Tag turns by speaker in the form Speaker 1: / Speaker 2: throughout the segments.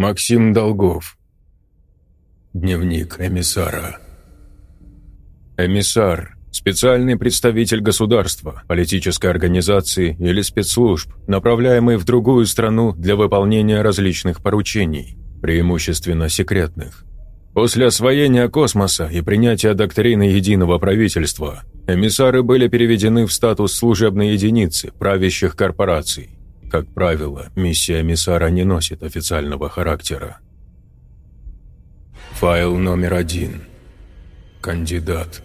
Speaker 1: Максим Долгов. Дневник эмиссара. Эмиссар – специальный представитель государства, политической организации или спецслужб, направляемый в другую страну для выполнения различных поручений, преимущественно секретных. После освоения космоса и принятия доктрины единого правительства, эмиссары были переведены в статус служебной единицы правящих корпораций. Как правило, миссия эмиссара не носит официального характера. Файл номер один. Кандидат.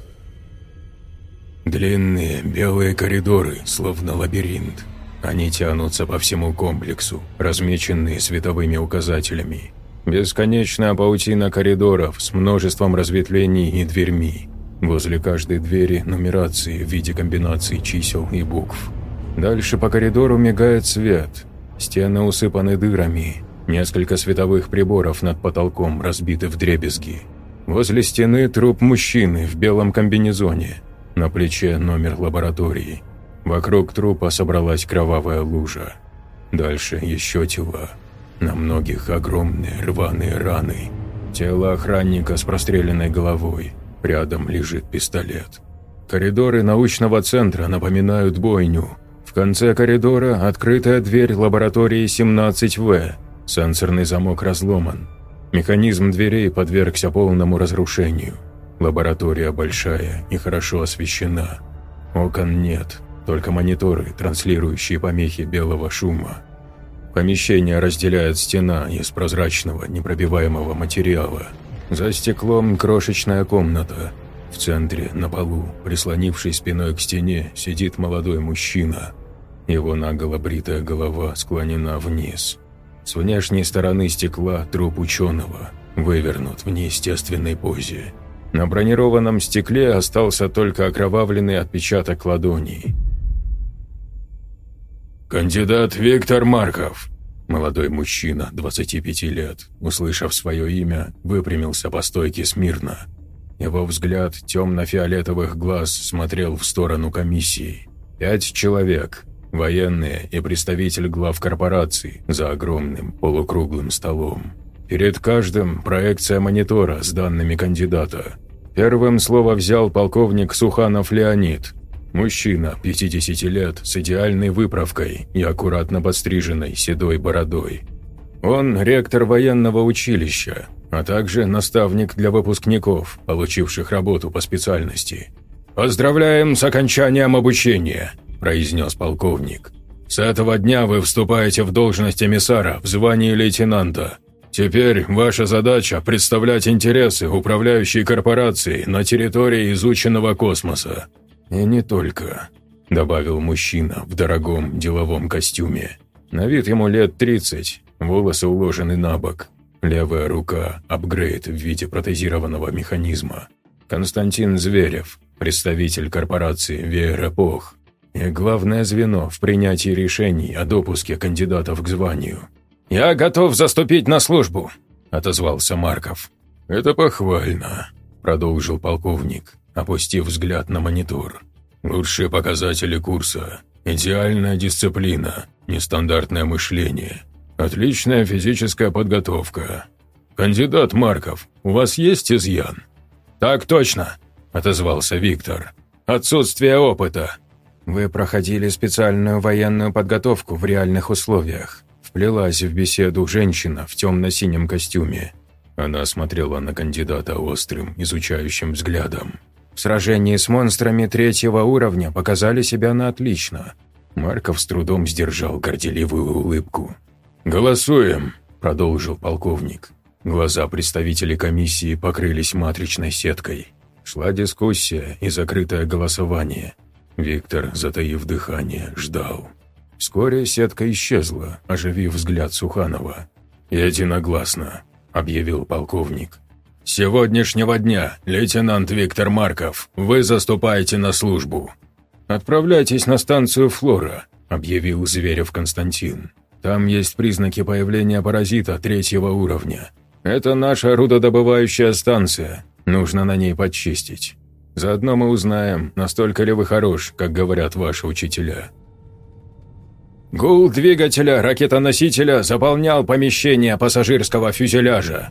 Speaker 1: Длинные белые коридоры, словно лабиринт. Они тянутся по всему комплексу, размеченные световыми указателями. Бесконечная паутина коридоров с множеством разветвлений и дверьми. Возле каждой двери нумерации в виде комбинаций чисел и букв. Дальше по коридору мигает свет. Стены усыпаны дырами. Несколько световых приборов над потолком разбиты в дребезги. Возле стены труп мужчины в белом комбинезоне. На плече номер лаборатории. Вокруг трупа собралась кровавая лужа. Дальше еще тела. На многих огромные рваные раны. Тело охранника с простреленной головой. Рядом лежит пистолет. Коридоры научного центра напоминают бойню. В конце коридора открытая дверь лаборатории 17В. Сенсорный замок разломан. Механизм дверей подвергся полному разрушению. Лаборатория большая и хорошо освещена. Окон нет, только мониторы, транслирующие помехи белого шума. Помещение разделяет стена из прозрачного, непробиваемого материала. За стеклом крошечная комната. В центре, на полу, прислонившись спиной к стене, сидит молодой мужчина – его наголо бритая голова склонена вниз. С внешней стороны стекла труп ученого вывернут в неестественной позе. На бронированном стекле остался только окровавленный отпечаток ладоней. «Кандидат Виктор Марков», Молодой мужчина, 25 лет, услышав свое имя, выпрямился по стойке смирно. Его взгляд темно-фиолетовых глаз смотрел в сторону комиссии. Пять человек, военные и представитель глав корпораций за огромным полукруглым столом. Перед каждым проекция монитора с данными кандидата. Первым слово взял полковник Суханов Леонид. Мужчина, 50 лет, с идеальной выправкой и аккуратно подстриженной седой бородой. Он ректор военного училища, а также наставник для выпускников, получивших работу по специальности. «Поздравляем с окончанием обучения!» Произнес полковник. «С этого дня вы вступаете в должность эмиссара в звании лейтенанта. Теперь ваша задача – представлять интересы управляющей корпорации на территории изученного космоса. И не только», – добавил мужчина в дорогом деловом костюме. На вид ему лет 30, волосы уложены на бок, левая рука – апгрейд в виде протезированного механизма. Константин Зверев, представитель корпорации «Веэропох», и главное звено в принятии решений о допуске кандидатов к званию. «Я готов заступить на службу», – отозвался Марков. «Это похвально», – продолжил полковник, опустив взгляд на монитор. «Лучшие показатели курса, идеальная дисциплина, нестандартное мышление, отличная физическая подготовка. Кандидат Марков, у вас есть изъян?» «Так точно», – отозвался Виктор. «Отсутствие опыта. Вы проходили специальную военную подготовку в реальных условиях. Вплелась в беседу женщина в темно-синем костюме. Она смотрела на кандидата острым, изучающим взглядом. В сражении с монстрами третьего уровня показали себя на отлично. Марков с трудом сдержал горделивую улыбку. «Голосуем», – продолжил полковник. Глаза представителей комиссии покрылись матричной сеткой. Шла дискуссия и закрытое голосование – Виктор, затаив дыхание, ждал. Вскоре сетка исчезла, оживив взгляд Суханова. «Единогласно», – объявил полковник. «С сегодняшнего дня, лейтенант Виктор Марков, вы заступаете на службу». «Отправляйтесь на станцию «Флора», – объявил Зверев Константин. «Там есть признаки появления паразита третьего уровня. Это наша рудодобывающая станция, нужно на ней подчистить». Заодно мы узнаем, настолько ли вы хорош, как говорят ваши учителя». Гул двигателя ракетоносителя заполнял помещение пассажирского фюзеляжа.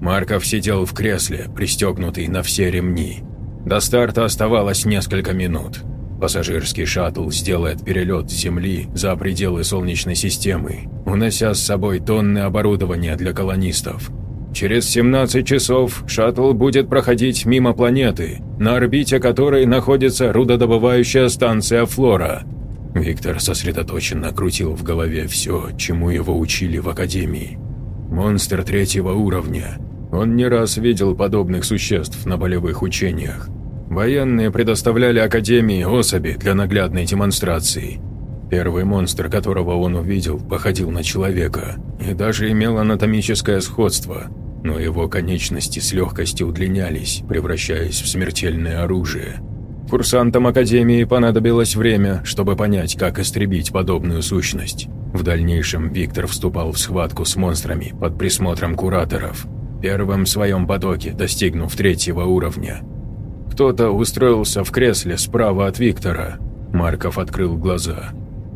Speaker 1: Марков сидел в кресле, пристегнутый на все ремни. До старта оставалось несколько минут. Пассажирский шаттл сделает перелет с Земли за пределы Солнечной системы, унося с собой тонны оборудования для колонистов. Через 17 часов шаттл будет проходить мимо планеты, на орбите которой находится рудодобывающая станция «Флора». Виктор сосредоточенно крутил в голове все, чему его учили в Академии. Монстр третьего уровня. Он не раз видел подобных существ на болевых учениях. Военные предоставляли Академии особи для наглядной демонстрации. Первый монстр, которого он увидел, походил на человека и даже имел анатомическое сходство – но его конечности с легкостью удлинялись, превращаясь в смертельное оружие. Курсантам Академии понадобилось время, чтобы понять, как истребить подобную сущность. В дальнейшем Виктор вступал в схватку с монстрами под присмотром кураторов, первым в своем потоке достигнув третьего уровня. Кто-то устроился в кресле справа от Виктора. Марков открыл глаза.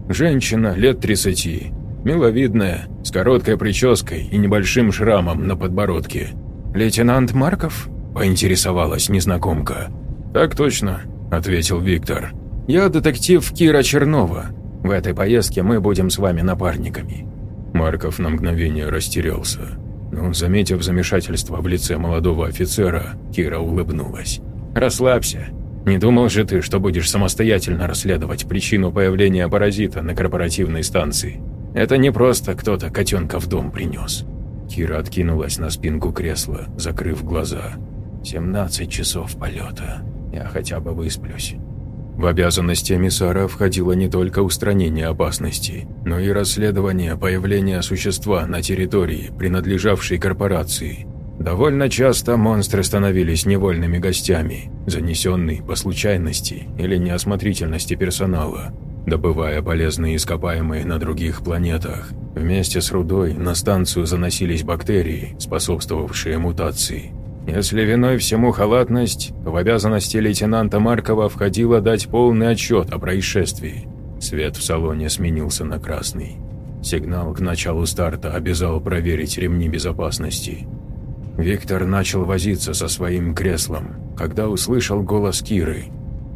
Speaker 1: Женщина лет 30, Миловидная, с короткой прической и небольшим шрамом на подбородке. «Лейтенант Марков?» – поинтересовалась незнакомка. «Так точно», – ответил Виктор. «Я детектив Кира Чернова. В этой поездке мы будем с вами напарниками». Марков на мгновение растерялся. Но, заметив замешательство в лице молодого офицера, Кира улыбнулась. «Расслабься. Не думал же ты, что будешь самостоятельно расследовать причину появления паразита на корпоративной станции. Это не просто кто-то котенка в дом принес. Кира откинулась на спинку кресла, закрыв глаза. 17 часов полета. Я хотя бы высплюсь. В обязанности эмиссара входило не только устранение опасности, но и расследование появления существа на территории, принадлежавшей корпорации. Довольно часто монстры становились невольными гостями, занесенные по случайности или неосмотрительности персонала, добывая полезные ископаемые на других планетах. Вместе с рудой на станцию заносились бактерии, способствовавшие мутации. Если виной всему халатность, в обязанности лейтенанта Маркова входило дать полный отчет о происшествии. Свет в салоне сменился на красный. Сигнал к началу старта обязал проверить ремни безопасности. Виктор начал возиться со своим креслом, когда услышал голос Киры.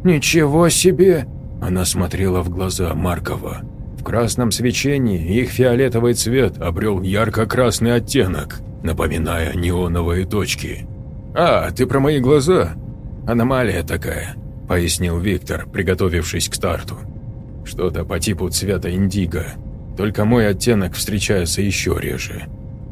Speaker 1: «Ничего себе! Она смотрела в глаза Маркова. В красном свечении их фиолетовый цвет обрел ярко-красный оттенок, напоминая неоновые точки. «А, ты про мои глаза? Аномалия такая», – пояснил Виктор, приготовившись к старту. «Что-то по типу цвета индиго, только мой оттенок встречается еще реже».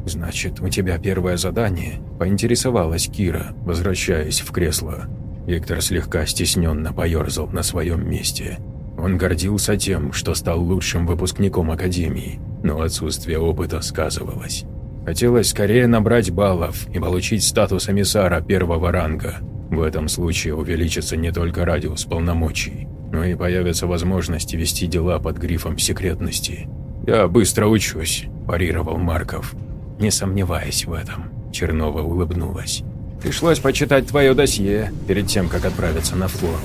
Speaker 1: «Значит, у тебя первое задание?» – поинтересовалась Кира, возвращаясь в кресло. Виктор слегка стесненно поерзал на своем месте. Он гордился тем, что стал лучшим выпускником Академии, но отсутствие опыта сказывалось. Хотелось скорее набрать баллов и получить статус эмиссара первого ранга. В этом случае увеличится не только радиус полномочий, но и появятся возможности вести дела под грифом секретности. «Я быстро учусь», – парировал Марков. «Не сомневаясь в этом», – Чернова улыбнулась. Пришлось почитать твое досье перед тем, как отправиться на флору.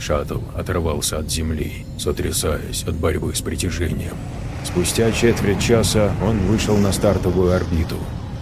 Speaker 1: Шаттл оторвался от земли, сотрясаясь от борьбы с притяжением. Спустя четверть часа он вышел на стартовую орбиту.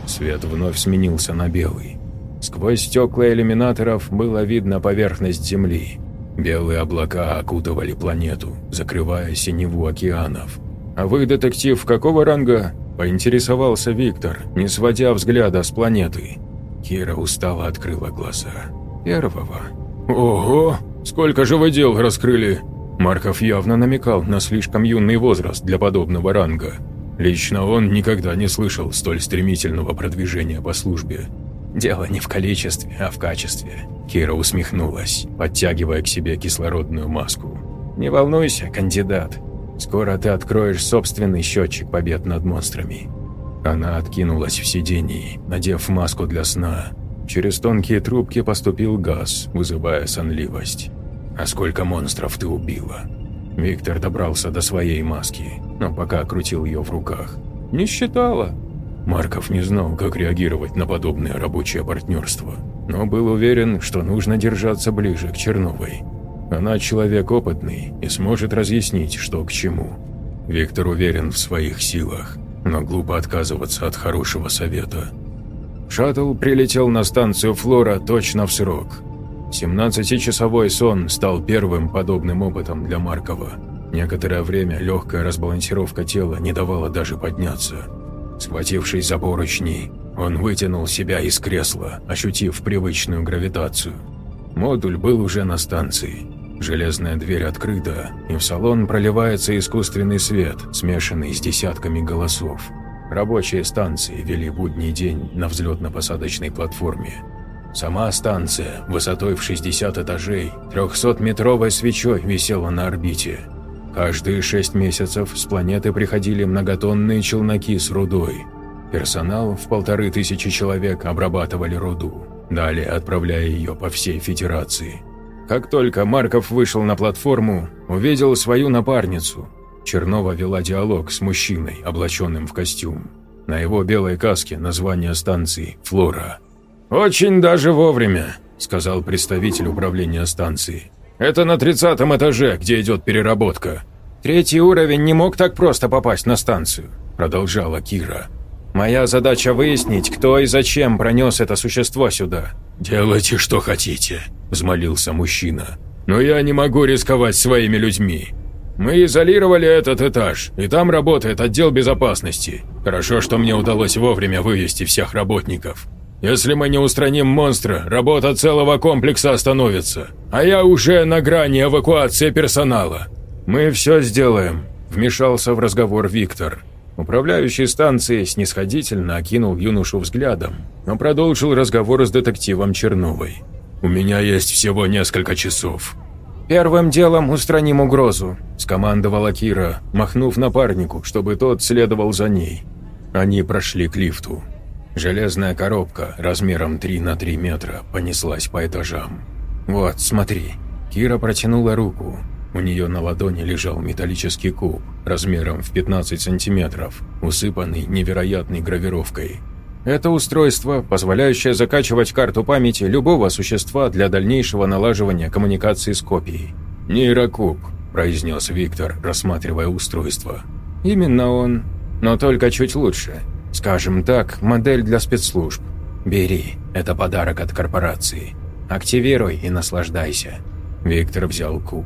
Speaker 1: Свет вновь сменился на белый. Сквозь стекла иллюминаторов было видно поверхность Земли. Белые облака окутывали планету, закрывая синеву океанов. «А вы, детектив, какого ранга?» – поинтересовался Виктор, не сводя взгляда с планеты. Кира устало открыла глаза. «Первого». «Ого! Сколько же вы дел раскрыли?» Марков явно намекал на слишком юный возраст для подобного ранга. Лично он никогда не слышал столь стремительного продвижения по службе. «Дело не в количестве, а в качестве», – Кира усмехнулась, подтягивая к себе кислородную маску. «Не волнуйся, кандидат. Скоро ты откроешь собственный счетчик побед над монстрами. Она откинулась в сидении, надев маску для сна. Через тонкие трубки поступил газ, вызывая сонливость. «А сколько монстров ты убила?» Виктор добрался до своей маски, но пока крутил ее в руках. «Не считала». Марков не знал, как реагировать на подобное рабочее партнерство, но был уверен, что нужно держаться ближе к Черновой. Она человек опытный и сможет разъяснить, что к чему. Виктор уверен в своих силах, но глупо отказываться от хорошего совета. Шаттл прилетел на станцию Флора точно в срок. 17-часовой сон стал первым подобным опытом для Маркова. Некоторое время легкая разбалансировка тела не давала даже подняться. Схватившись за поручни, он вытянул себя из кресла, ощутив привычную гравитацию. Модуль был уже на станции. Железная дверь открыта, и в салон проливается искусственный свет, смешанный с десятками голосов. Рабочие станции вели будний день на взлетно-посадочной платформе. Сама станция, высотой в 60 этажей, 300-метровой свечой висела на орбите. Каждые шесть месяцев с планеты приходили многотонные челноки с рудой. Персонал в полторы тысячи человек обрабатывали руду, далее отправляя ее по всей Федерации. Как только Марков вышел на платформу, увидел свою напарницу. Чернова вела диалог с мужчиной, облаченным в костюм. На его белой каске название станции «Флора». «Очень даже вовремя», – сказал представитель управления станции. «Это на тридцатом этаже, где идет переработка». «Третий уровень не мог так просто попасть на станцию», – продолжала Кира. «Моя задача выяснить, кто и зачем пронес это существо сюда». «Делайте, что хотите», – взмолился мужчина. «Но я не могу рисковать своими людьми. Мы изолировали этот этаж, и там работает отдел безопасности. Хорошо, что мне удалось вовремя вывести всех работников. Если мы не устраним монстра, работа целого комплекса остановится. А я уже на грани эвакуации персонала. Мы все сделаем», – вмешался в разговор Виктор. Управляющий станцией снисходительно окинул юношу взглядом, но продолжил разговор с детективом Черновой. «У меня есть всего несколько часов.
Speaker 2: «Первым делом устраним угрозу», – скомандовала Кира, махнув напарнику, чтобы тот следовал за ней.
Speaker 1: Они прошли к лифту. Железная коробка размером 3 на 3 метра понеслась по этажам. «Вот, смотри». Кира протянула руку. У нее на ладони лежал металлический куб размером в 15 сантиметров, усыпанный невероятной гравировкой – это устройство, позволяющее закачивать карту памяти любого существа для дальнейшего налаживания коммуникации с копией. «Нейрокуб», – произнес Виктор, рассматривая устройство.
Speaker 2: «Именно он, но только чуть лучше. Скажем так, модель для спецслужб. Бери, это подарок от корпорации. Активируй и наслаждайся».
Speaker 1: Виктор взял куб.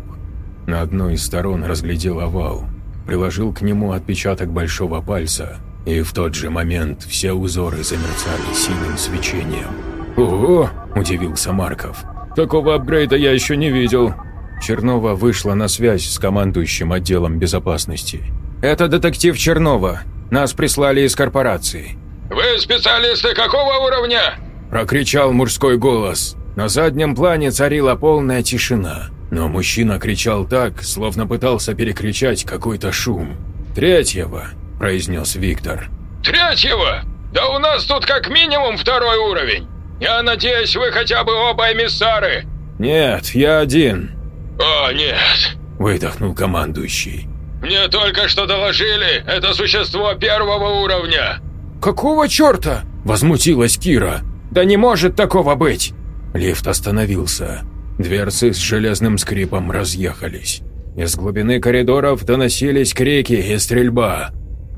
Speaker 1: На одной из сторон разглядел овал, приложил к нему отпечаток большого пальца – и в тот же момент все узоры замерцали синим свечением.
Speaker 2: «Ого!» – удивился Марков. «Такого апгрейда я еще не видел».
Speaker 1: Чернова вышла на связь с командующим отделом безопасности.
Speaker 2: «Это детектив Чернова. Нас прислали из корпорации».
Speaker 3: «Вы специалисты какого уровня?»
Speaker 1: – прокричал мужской голос. На заднем плане царила полная тишина, но мужчина кричал так, словно пытался перекричать какой-то шум. «Третьего!» – произнес Виктор.
Speaker 3: «Третьего? Да у нас тут как минимум второй уровень. Я надеюсь, вы хотя бы оба эмиссары?»
Speaker 1: «Нет, я один».
Speaker 3: «О, нет!»
Speaker 1: – выдохнул командующий.
Speaker 3: «Мне только что доложили, это существо первого уровня!»
Speaker 2: «Какого черта?» – возмутилась Кира. «Да не может такого быть!»
Speaker 1: Лифт остановился. Дверцы с железным скрипом разъехались. Из глубины коридоров доносились крики и стрельба.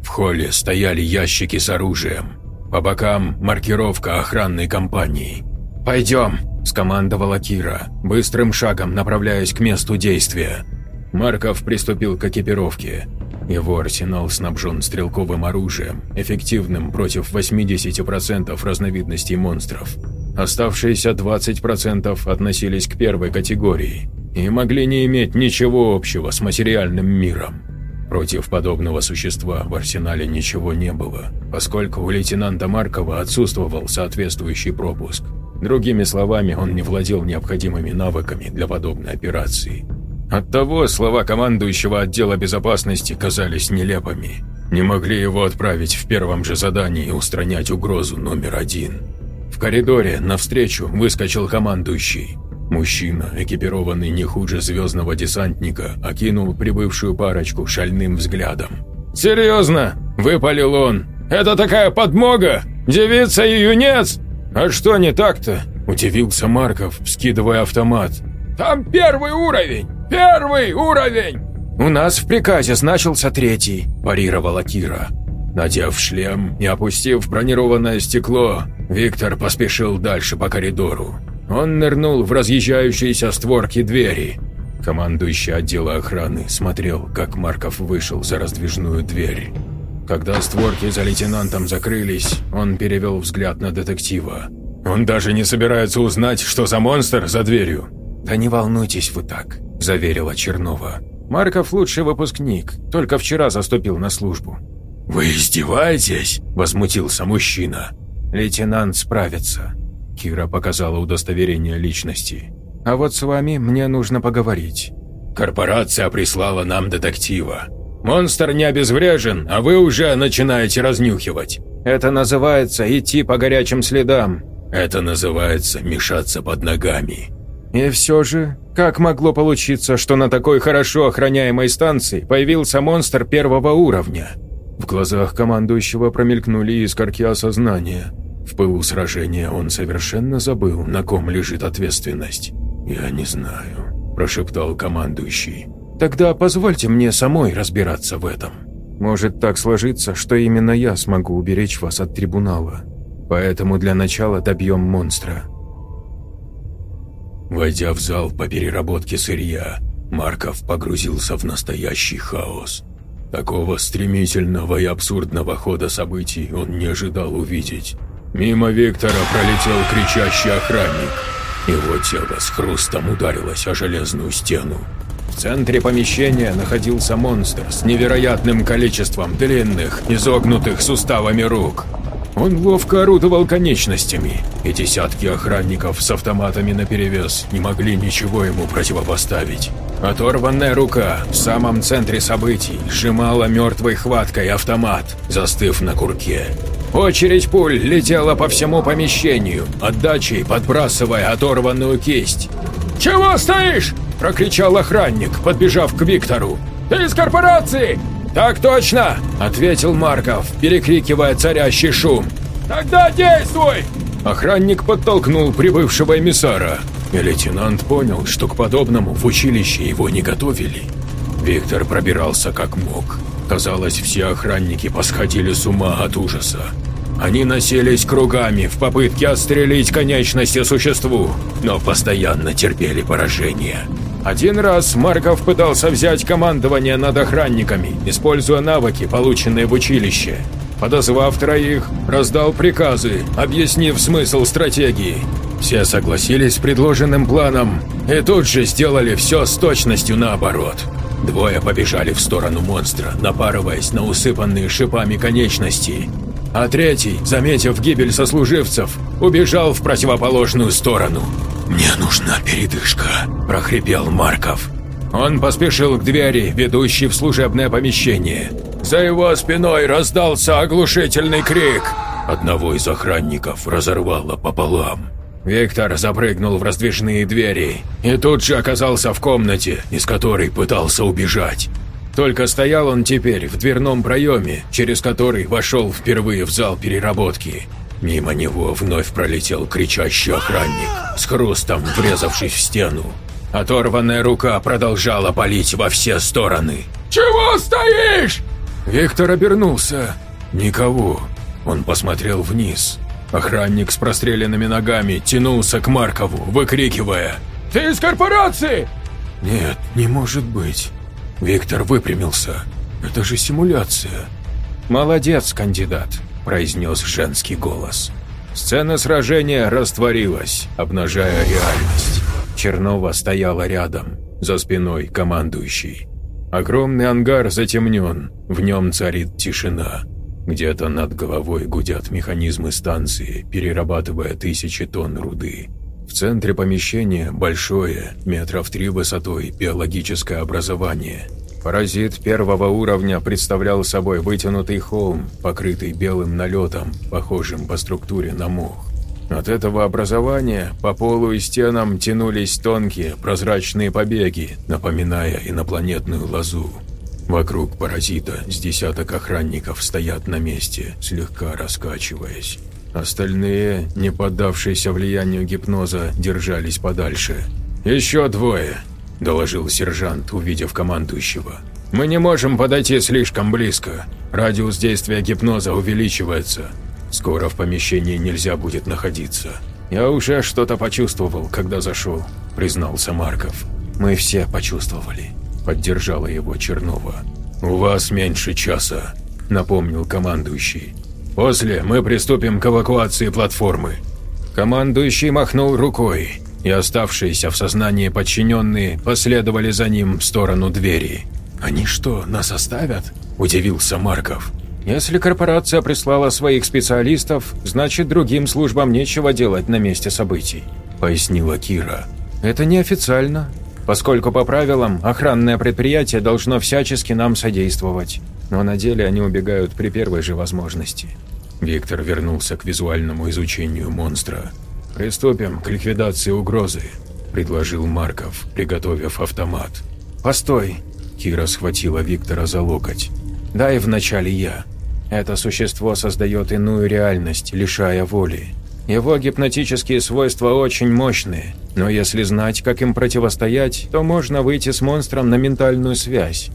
Speaker 1: В холле стояли ящики с оружием. По бокам маркировка охранной компании.
Speaker 2: «Пойдем», – скомандовала Кира, быстрым шагом направляясь к месту действия.
Speaker 1: Марков приступил к экипировке. Его арсенал снабжен стрелковым оружием, эффективным против 80% разновидностей монстров. Оставшиеся 20% относились к первой категории и могли не иметь ничего общего с материальным миром. Против подобного существа в арсенале ничего не было, поскольку у лейтенанта Маркова отсутствовал соответствующий пропуск. Другими словами, он не владел необходимыми навыками для подобной операции. Оттого слова командующего отдела безопасности казались нелепыми. Не могли его отправить в первом же задании устранять угрозу номер один. Коридоре навстречу выскочил командующий. Мужчина, экипированный не хуже звездного десантника, окинул прибывшую парочку шальным взглядом.
Speaker 3: «Серьезно?» – выпалил он. «Это такая подмога? Девица и юнец? А что не так-то?» – удивился Марков, вскидывая автомат. «Там первый уровень! Первый уровень!»
Speaker 2: «У нас в приказе значился третий», – парировала Кира.
Speaker 1: Надев шлем и опустив бронированное стекло, Виктор поспешил дальше по коридору. Он нырнул в разъезжающиеся створки двери. Командующий отдела охраны смотрел, как Марков вышел за раздвижную дверь. Когда створки за лейтенантом закрылись, он перевел взгляд на детектива. «Он даже не собирается узнать, что за монстр за дверью!»
Speaker 2: «Да не волнуйтесь вы так», – заверила Чернова. «Марков лучший выпускник, только вчера заступил на службу».
Speaker 1: «Вы издеваетесь?» – возмутился мужчина.
Speaker 2: «Лейтенант справится», – Кира показала удостоверение личности. «А вот с вами мне нужно поговорить».
Speaker 1: «Корпорация прислала нам детектива. Монстр не обезврежен, а вы уже начинаете разнюхивать».
Speaker 2: «Это называется идти по горячим следам».
Speaker 1: «Это называется мешаться под ногами».
Speaker 2: «И все же, как могло получиться, что на такой хорошо охраняемой станции появился монстр первого уровня?» В глазах командующего промелькнули искорки осознания. В пылу сражения он совершенно забыл, на ком лежит ответственность.
Speaker 1: «Я не знаю», – прошептал командующий.
Speaker 2: «Тогда позвольте мне самой разбираться в этом. Может так сложиться, что именно я смогу уберечь вас от трибунала. Поэтому для начала добьем монстра».
Speaker 1: Войдя в зал по переработке сырья, Марков погрузился в настоящий хаос. Такого стремительного и абсурдного хода событий он не ожидал увидеть. Мимо Виктора пролетел кричащий охранник. Его тело с хрустом ударилось о железную стену.
Speaker 2: В центре помещения находился монстр с невероятным количеством длинных, изогнутых суставами рук. Он ловко орудовал конечностями, и десятки охранников с автоматами наперевес не могли ничего ему противопоставить. Оторванная рука в самом центре событий сжимала мертвой хваткой автомат, застыв на курке. Очередь пуль летела по всему помещению, отдачей подбрасывая оторванную кисть.
Speaker 3: «Чего стоишь?»
Speaker 2: – прокричал охранник, подбежав к Виктору.
Speaker 3: «Ты из корпорации?»
Speaker 2: «Так точно!» – ответил Марков, перекрикивая царящий шум.
Speaker 3: «Тогда действуй!»
Speaker 2: Охранник подтолкнул прибывшего эмиссара, и лейтенант понял, что к подобному в училище его не готовили. Виктор пробирался как мог. Казалось, все охранники посходили с ума от ужаса. Они носились кругами в попытке отстрелить конечности существу, но постоянно терпели поражение. Один раз Марков пытался взять командование над охранниками, используя навыки, полученные в училище. Подозвав троих, раздал приказы, объяснив смысл стратегии. Все согласились с предложенным планом и тут же сделали все с точностью наоборот. Двое побежали в сторону монстра, напарываясь на усыпанные шипами конечности. А третий, заметив гибель сослуживцев, убежал в противоположную сторону. «Мне нужна передышка», – прохрипел Марков. Он поспешил к двери, ведущей в служебное помещение. За его спиной раздался оглушительный крик. Одного из охранников разорвало пополам. Виктор запрыгнул в раздвижные двери и тут же оказался в комнате, из которой пытался убежать. Только стоял он теперь в дверном проеме, через который вошел впервые в зал переработки. Мимо него вновь пролетел кричащий охранник, с хрустом врезавшись в стену. Оторванная рука продолжала палить во все стороны.
Speaker 3: «Чего стоишь?»
Speaker 2: Виктор обернулся. Никого. Он посмотрел вниз. Охранник с простреленными ногами тянулся к Маркову, выкрикивая
Speaker 3: «Ты из корпорации?»
Speaker 2: «Нет, не может быть». Виктор выпрямился. «Это же симуляция». «Молодец, кандидат», – произнес женский голос. Сцена сражения растворилась, обнажая реальность. Чернова стояла рядом, за спиной командующий. Огромный ангар затемнен, в нем царит тишина. Где-то над головой гудят механизмы станции, перерабатывая тысячи тонн руды. В центре помещения большое, метров три высотой, биологическое образование. Паразит первого уровня представлял собой вытянутый холм, покрытый белым налетом, похожим по структуре на мох. От этого образования по полу и стенам тянулись тонкие прозрачные побеги, напоминая инопланетную лозу. Вокруг паразита с десяток охранников стоят на месте, слегка раскачиваясь. Остальные, не поддавшиеся влиянию гипноза, держались подальше. Еще двое.
Speaker 1: – доложил сержант, увидев командующего.
Speaker 3: «Мы не можем подойти слишком близко. Радиус действия гипноза увеличивается.
Speaker 1: Скоро в помещении нельзя будет находиться».
Speaker 3: «Я уже что-то почувствовал, когда зашел», – признался Марков.
Speaker 1: «Мы все почувствовали», – поддержала его Чернова.
Speaker 2: «У вас меньше часа», – напомнил командующий.
Speaker 3: «После мы приступим к эвакуации платформы». Командующий махнул рукой, и оставшиеся в сознании подчиненные последовали за ним в сторону двери.
Speaker 1: «Они что, нас оставят?» – удивился Марков.
Speaker 3: Если корпорация прислала своих специалистов, значит другим службам нечего делать на месте событий», – пояснила Кира. «Это неофициально, поскольку по правилам охранное предприятие должно всячески нам содействовать, но на деле они убегают при первой же возможности».
Speaker 1: Виктор вернулся к визуальному изучению монстра.
Speaker 3: «Приступим к ликвидации угрозы», – предложил Марков, приготовив автомат. «Постой!» – Кира схватила Виктора за локоть. «Дай вначале я. Это существо создает иную реальность, лишая воли. Его гипнотические свойства очень мощные, но если знать, как им противостоять, то можно выйти с монстром на ментальную связь.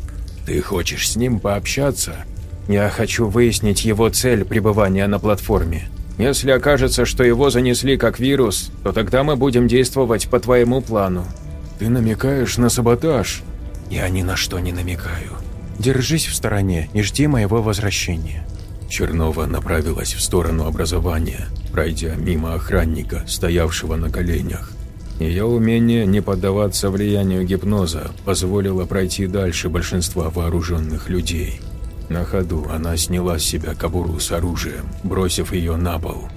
Speaker 3: Ты хочешь с ним пообщаться? Я хочу выяснить его цель пребывания на платформе. Если окажется, что его занесли как вирус, то тогда мы будем действовать по твоему плану.
Speaker 1: Ты намекаешь на саботаж?
Speaker 3: Я ни на что не намекаю. Держись в стороне и жди моего возвращения».
Speaker 1: Чернова направилась в сторону образования, пройдя мимо охранника, стоявшего на коленях. Ее умение не поддаваться влиянию гипноза позволило пройти дальше большинства вооруженных людей. На ходу она сняла с себя кобуру с оружием, бросив ее на пол.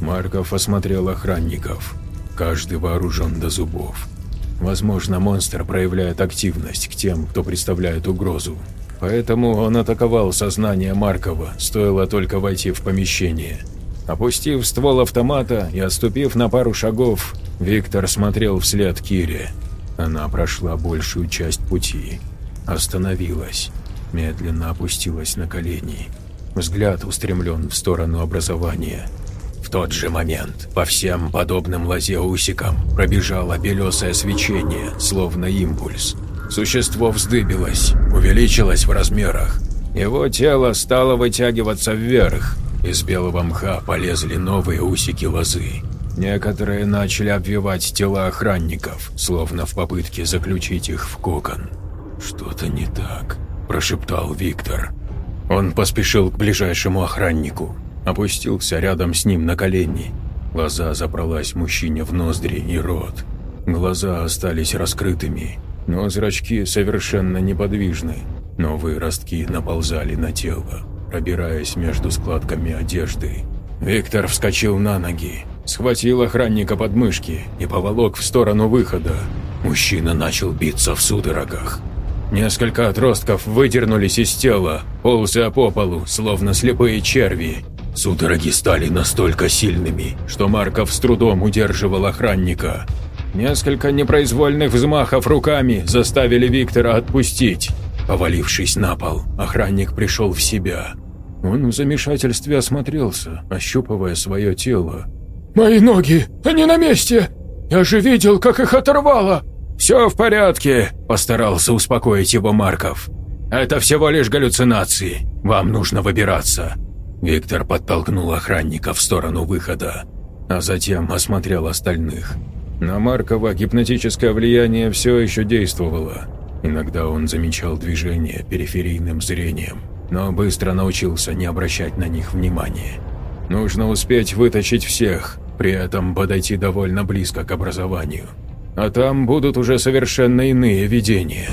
Speaker 1: Марков осмотрел охранников. Каждый вооружен до зубов. Возможно, монстр проявляет активность к тем, кто представляет угрозу, Поэтому он атаковал сознание Маркова, стоило только войти в помещение. Опустив ствол автомата и отступив на пару шагов, Виктор смотрел вслед Кире. Она прошла большую часть пути. Остановилась. Медленно опустилась на колени. Взгляд устремлен в сторону образования. В тот же момент по всем подобным лазеусикам пробежало белесое свечение, словно импульс. Существо вздыбилось, увеличилось в размерах. Его тело стало вытягиваться вверх. Из белого мха полезли новые усики лозы. Некоторые начали обвивать тела охранников, словно в попытке заключить их в кокон. «Что-то не так», – прошептал Виктор. Он поспешил к ближайшему охраннику, опустился рядом с ним на колени. Глаза забралась мужчине в ноздри и рот. Глаза остались раскрытыми, но зрачки совершенно неподвижны. Новые ростки наползали на тело, пробираясь между складками одежды. Виктор вскочил на ноги, схватил охранника под мышки и поволок в сторону выхода. Мужчина начал биться в судорогах. Несколько отростков выдернулись из тела, ползя по полу, словно слепые черви. Судороги стали настолько сильными, что Марков с трудом удерживал охранника. Несколько непроизвольных взмахов руками заставили Виктора отпустить. Повалившись на пол, охранник пришел в себя. Он в замешательстве осмотрелся, ощупывая свое тело.
Speaker 3: «Мои ноги! Они на месте! Я же видел, как их оторвало!» «Все в порядке», – постарался успокоить его Марков. «Это всего лишь галлюцинации. Вам нужно выбираться».
Speaker 1: Виктор подтолкнул охранника в сторону выхода, а затем осмотрел остальных. На Маркова гипнотическое влияние все еще действовало. Иногда он замечал движения периферийным зрением, но быстро научился не обращать на них внимания. Нужно успеть вытащить всех, при этом подойти довольно близко к образованию. А там будут уже совершенно иные видения.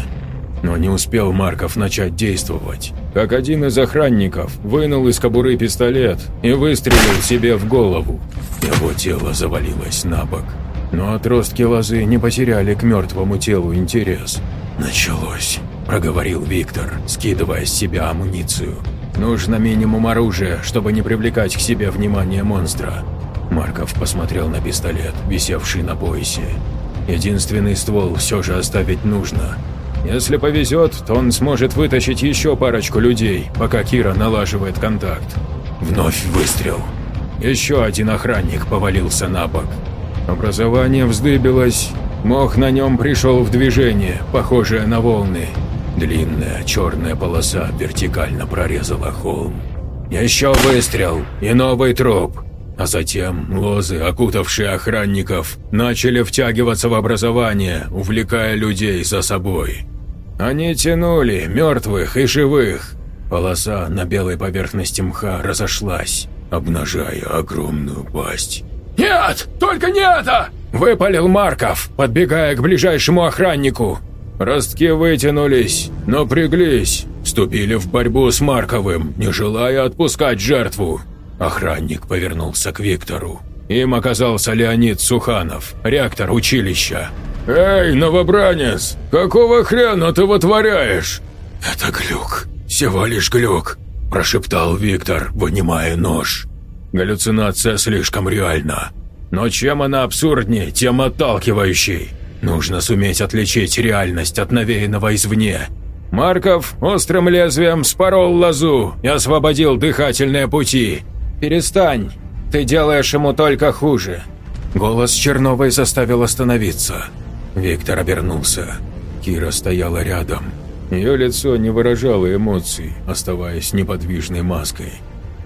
Speaker 1: Но не успел Марков начать действовать, как один из охранников вынул из кобуры пистолет и выстрелил себе в голову. Его тело завалилось на бок. Но отростки лозы не потеряли к мертвому телу интерес. «Началось», – проговорил Виктор, скидывая с себя амуницию. «Нужно минимум оружия, чтобы не привлекать к себе внимание монстра». Марков посмотрел на пистолет, висевший на поясе. Единственный ствол все же оставить нужно. Если повезет, то он сможет вытащить еще парочку людей, пока Кира налаживает контакт. Вновь выстрел. Еще один охранник повалился на бок. Образование вздыбилось
Speaker 3: Мох на нем пришел в движение, похожее на волны. Длинная черная полоса вертикально прорезала холм. Еще выстрел и новый труп. А затем лозы, окутавшие охранников, начали втягиваться в образование, увлекая людей за собой. Они тянули мертвых и живых. Полоса на белой поверхности мха разошлась, обнажая огромную пасть.
Speaker 2: «Нет, только не это!»
Speaker 3: – выпалил Марков, подбегая к ближайшему охраннику. Ростки вытянулись, напряглись, вступили в борьбу с Марковым, не желая отпускать жертву. Охранник повернулся к Виктору. Им оказался Леонид Суханов, ректор училища.
Speaker 2: «Эй, новобранец, какого хрена ты вытворяешь?»
Speaker 3: «Это глюк, всего лишь глюк», – прошептал Виктор, вынимая нож. Галлюцинация слишком реальна. Но чем она абсурднее, тем отталкивающей. Нужно суметь отличить реальность от навеянного извне. Марков острым лезвием спорол лозу и освободил дыхательные пути. «Перестань, ты делаешь ему только хуже». Голос Черновой заставил остановиться. Виктор обернулся. Кира стояла рядом. Ее лицо не выражало эмоций, оставаясь неподвижной маской.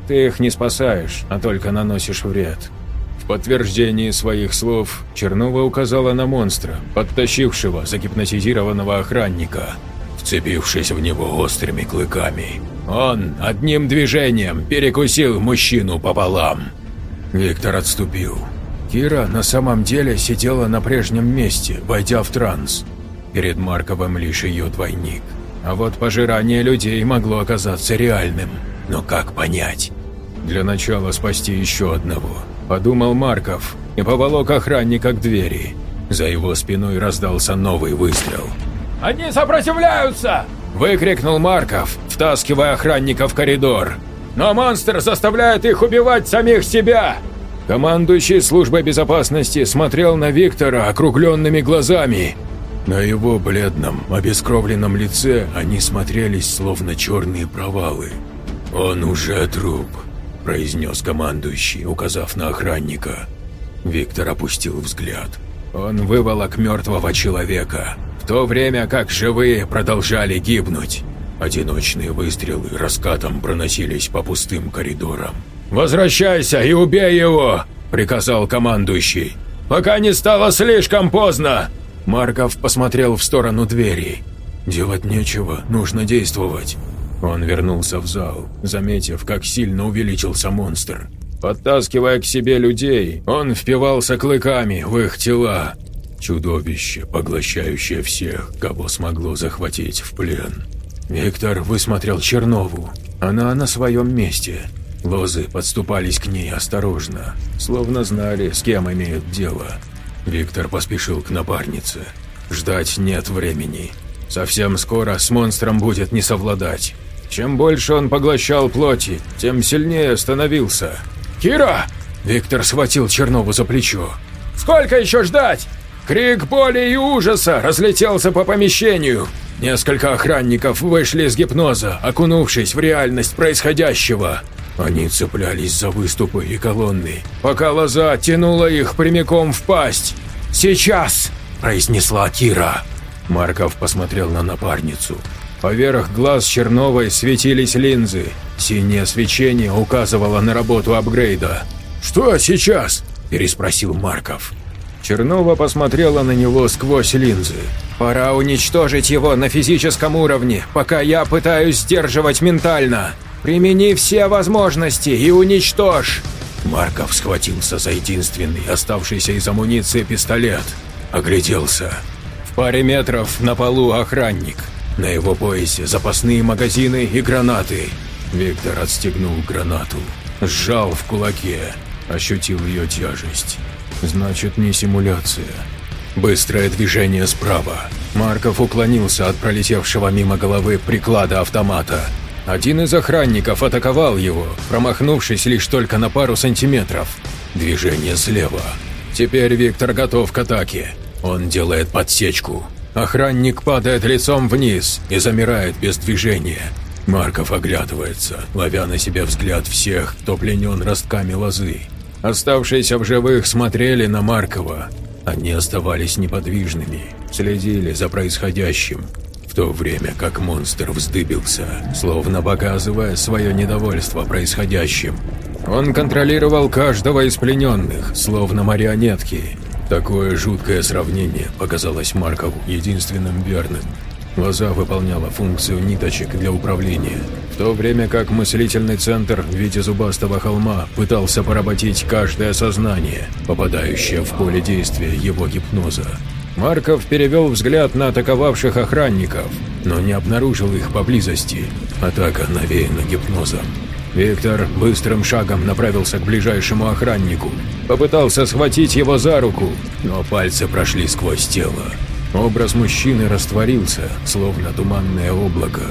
Speaker 3: Ты их не спасаешь, а только наносишь вред. Подтверждении своих слов Чернова указала на монстра, подтащившего загипнотизированного охранника, вцепившись в него острыми клыками. Он одним движением перекусил мужчину пополам. Виктор отступил. Кира на самом деле сидела на прежнем месте, войдя в транс. Перед Марковым лишь ее двойник. А вот пожирание людей могло оказаться реальным. Но как понять? Для начала спасти еще одного, подумал Марков и поволок охранника к двери. За его спиной раздался новый выстрел.
Speaker 2: «Они сопротивляются!»
Speaker 3: – выкрикнул Марков, втаскивая охранника в коридор. «Но монстр заставляет их убивать самих себя!» Командующий службой безопасности смотрел на Виктора округленными глазами. На его бледном, обескровленном лице они смотрелись словно черные провалы. «Он уже труп», – произнес командующий, указав на охранника. Виктор опустил взгляд. Он выволок мертвого человека, в то время как живые продолжали гибнуть. Одиночные выстрелы раскатом проносились по пустым коридорам. «Возвращайся и убей его!» – приказал командующий. «Пока не стало слишком поздно!» Марков посмотрел в сторону двери. «Делать нечего, нужно действовать». Он вернулся в зал, заметив, как сильно увеличился монстр. Подтаскивая к себе людей, он впивался клыками в их тела. Чудовище, поглощающее всех, кого смогло захватить в плен. Виктор высмотрел Чернову. Она на своем месте. Лозы подступались к ней осторожно, словно знали, с кем имеют дело. Виктор поспешил к напарнице. Ждать нет времени. Совсем скоро с монстром будет не совладать. Чем больше он поглощал плоти, тем сильнее становился. «Кира!» Виктор схватил Чернову за плечо.
Speaker 2: «Сколько еще ждать?»
Speaker 3: Крик боли и ужаса разлетелся по помещению. Несколько охранников вышли из гипноза, окунувшись в реальность происходящего. Они цеплялись за выступы и колонны, пока лоза тянула их прямиком в пасть. «Сейчас!» – произнесла Кира. Марков посмотрел на напарницу. Поверх глаз Черновой светились линзы. Синее свечение указывало на работу апгрейда. «Что сейчас?» – переспросил Марков. Чернова посмотрела на него сквозь линзы. «Пора уничтожить его на физическом уровне, пока я пытаюсь сдерживать ментально. Примени все возможности и уничтожь!» Марков схватился за единственный оставшийся из амуниции пистолет. Огляделся. В паре метров на полу охранник. На его поясе запасные магазины и гранаты. Виктор отстегнул гранату, сжал в кулаке, ощутил ее тяжесть. Значит, не симуляция. Быстрое движение справа. Марков уклонился от пролетевшего мимо головы приклада автомата. Один из охранников атаковал его, промахнувшись лишь только на пару сантиметров. Движение слева. Теперь Виктор готов к атаке. Он делает подсечку. Охранник падает лицом вниз и замирает без движения. Марков оглядывается, ловя на себе взгляд всех, кто пленен ростками лозы. Оставшиеся в живых смотрели на Маркова.
Speaker 1: Они оставались неподвижными, следили за происходящим, в то время как монстр вздыбился, словно показывая свое недовольство происходящим. Он контролировал каждого из плененных, словно марионетки. Такое жуткое сравнение показалось Маркову единственным верным. Лоза выполняла функцию ниточек для управления, в то время как мыслительный центр в виде зубастого холма пытался поработить каждое сознание, попадающее в поле действия его гипноза. Марков перевел взгляд на атаковавших охранников, но не обнаружил их поблизости. Атака навеяна гипнозом. Виктор быстрым шагом направился к ближайшему охраннику. Попытался схватить его за руку, но пальцы прошли сквозь тело. Образ мужчины растворился, словно туманное облако.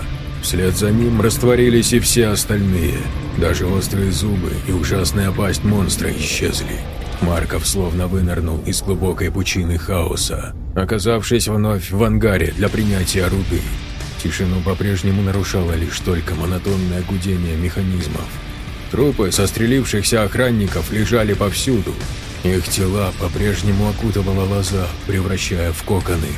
Speaker 1: Вслед за ним растворились и все остальные. Даже острые зубы и ужасная пасть монстра исчезли. Марков словно вынырнул из глубокой пучины хаоса, оказавшись вновь в ангаре для принятия руды. Тишину по-прежнему нарушало лишь только монотонное гудение механизмов. Трупы сострелившихся охранников лежали повсюду, их тела по-прежнему окутывала лоза, превращая в коконы.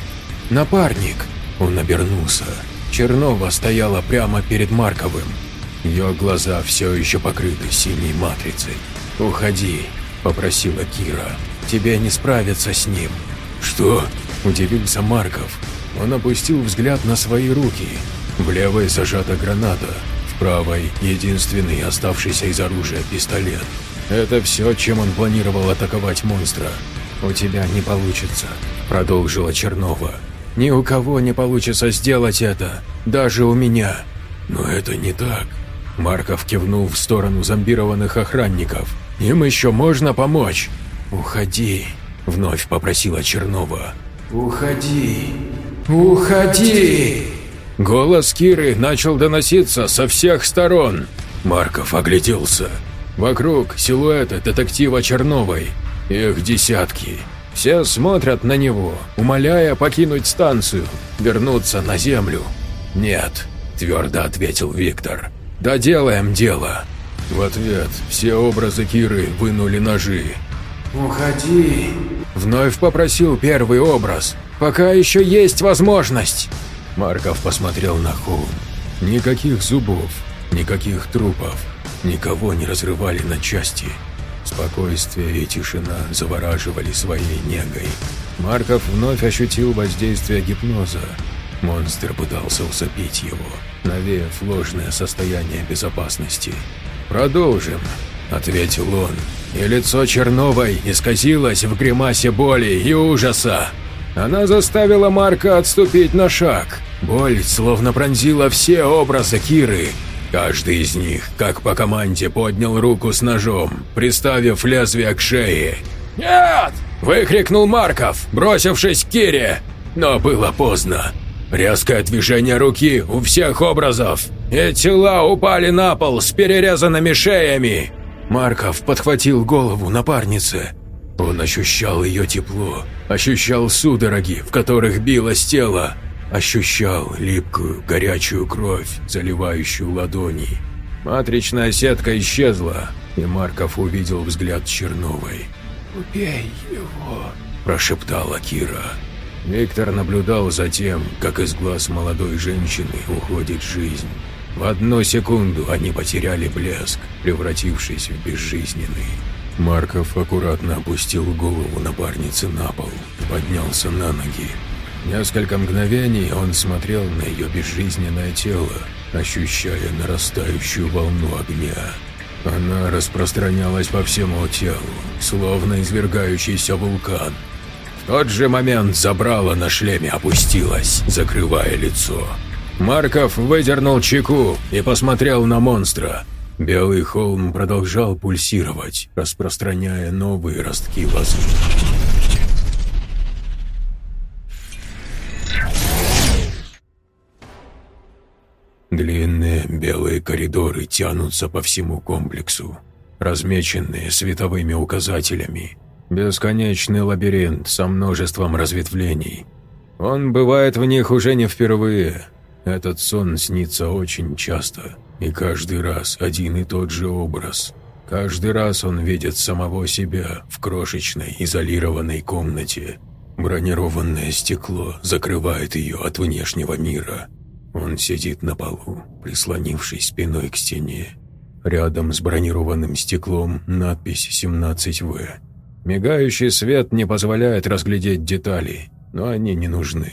Speaker 1: «Напарник!» Он обернулся. Чернова стояла прямо перед Марковым. Ее глаза все еще покрыты синей матрицей. «Уходи», – попросила Кира. «Тебе не справиться с ним». «Что?» – удивился Марков. Он опустил взгляд на свои руки. В левой зажата граната, в правой – единственный оставшийся из оружия пистолет. Это все, чем он планировал атаковать монстра. «У тебя не получится», – продолжила Чернова. «Ни у кого не получится сделать это, даже у меня». «Но это не так». Марков кивнул в сторону зомбированных охранников. «Им еще можно помочь». «Уходи», – вновь попросила Чернова. «Уходи! Уходи!» Голос Киры начал доноситься со всех сторон. Марков огляделся. Вокруг силуэты детектива Черновой. Их десятки. Все смотрят на него, умоляя покинуть станцию, вернуться на землю. «Нет», – твердо ответил Виктор. «Доделаем дело». В ответ все образы Киры вынули ножи. «Уходи», – вновь попросил первый образ. «Пока еще есть возможность». Марков посмотрел на холм. Никаких зубов, никаких трупов. Никого не разрывали на части. Спокойствие и тишина завораживали своей негой. Марков вновь ощутил воздействие гипноза. Монстр пытался усыпить его, навеяв ложное состояние безопасности. «Продолжим», — ответил он, и лицо Черновой исказилось в гримасе боли и ужаса. Она заставила Марка отступить на шаг. Боль словно пронзила все образы Киры, Каждый из них, как по команде, поднял руку с ножом, приставив лезвие к шее. «Нет!» – выкрикнул Марков, бросившись к Кире. Но было поздно. Резкое движение руки у всех образов, и тела упали на пол с перерезанными шеями. Марков подхватил голову напарницы. Он ощущал ее тепло, ощущал судороги, в которых билось тело, ощущал липкую, горячую кровь, заливающую ладони. Матричная сетка исчезла, и Марков увидел взгляд Черновой. «Убей его!» – прошептала Кира. Виктор наблюдал за тем, как из глаз молодой женщины уходит жизнь. В одну секунду они потеряли блеск, превратившись в безжизненный. Марков аккуратно опустил голову напарницы на пол, поднялся на ноги Несколько мгновений он смотрел на ее безжизненное тело, ощущая нарастающую волну огня. Она распространялась по всему телу, словно извергающийся вулкан. В тот же момент забрало на шлеме опустилось, закрывая лицо. Марков выдернул чеку и посмотрел на монстра. Белый холм продолжал пульсировать, распространяя новые ростки лозы. Длинные белые коридоры тянутся по всему комплексу, размеченные световыми указателями. Бесконечный лабиринт со множеством разветвлений. Он бывает в них уже не впервые. Этот сон снится очень часто, и каждый раз один и тот же образ. Каждый раз он видит самого себя в крошечной изолированной комнате. Бронированное стекло закрывает ее от внешнего мира. Он сидит на полу, прислонившись спиной к стене. Рядом с бронированным стеклом надпись «17В». Мигающий свет не позволяет разглядеть детали, но они не нужны.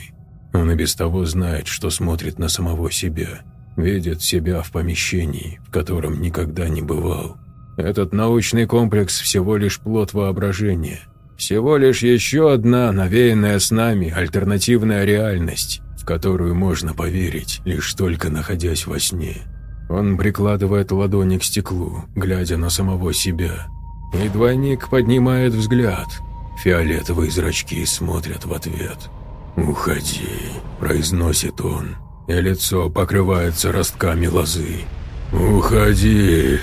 Speaker 1: Он и без того знает, что смотрит на самого себя, видит себя в помещении, в котором никогда не бывал. Этот научный комплекс всего лишь плод воображения, всего лишь еще одна навеянная с нами альтернативная реальность, в которую можно поверить, лишь только находясь во сне. Он прикладывает ладони к стеклу, глядя на самого себя. И двойник поднимает взгляд. Фиолетовые зрачки смотрят в ответ. «Уходи», – произносит он, и лицо покрывается ростками лозы. «Уходи!»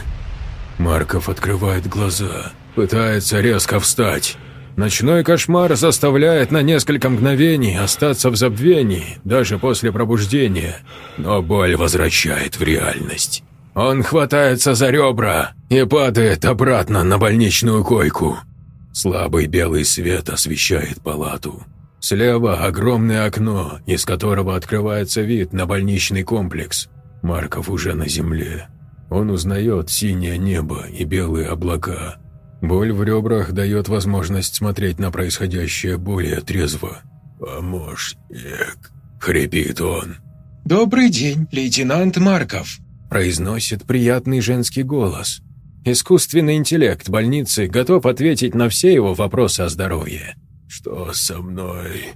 Speaker 1: Марков открывает глаза, пытается резко встать. Ночной кошмар заставляет на несколько мгновений остаться в забвении, даже после пробуждения, но боль возвращает в реальность. Он хватается за ребра и падает обратно на больничную койку. Слабый белый свет освещает палату. Слева огромное окно, из которого открывается вид на больничный комплекс. Марков уже на земле. Он узнает синее небо и белые облака. Боль в ребрах дает возможность смотреть на происходящее более трезво. «Помощник», — хрипит он.
Speaker 3: «Добрый день, лейтенант Марков», — произносит приятный женский голос. Искусственный интеллект больницы готов ответить на все его вопросы о здоровье.
Speaker 1: «Что со мной?»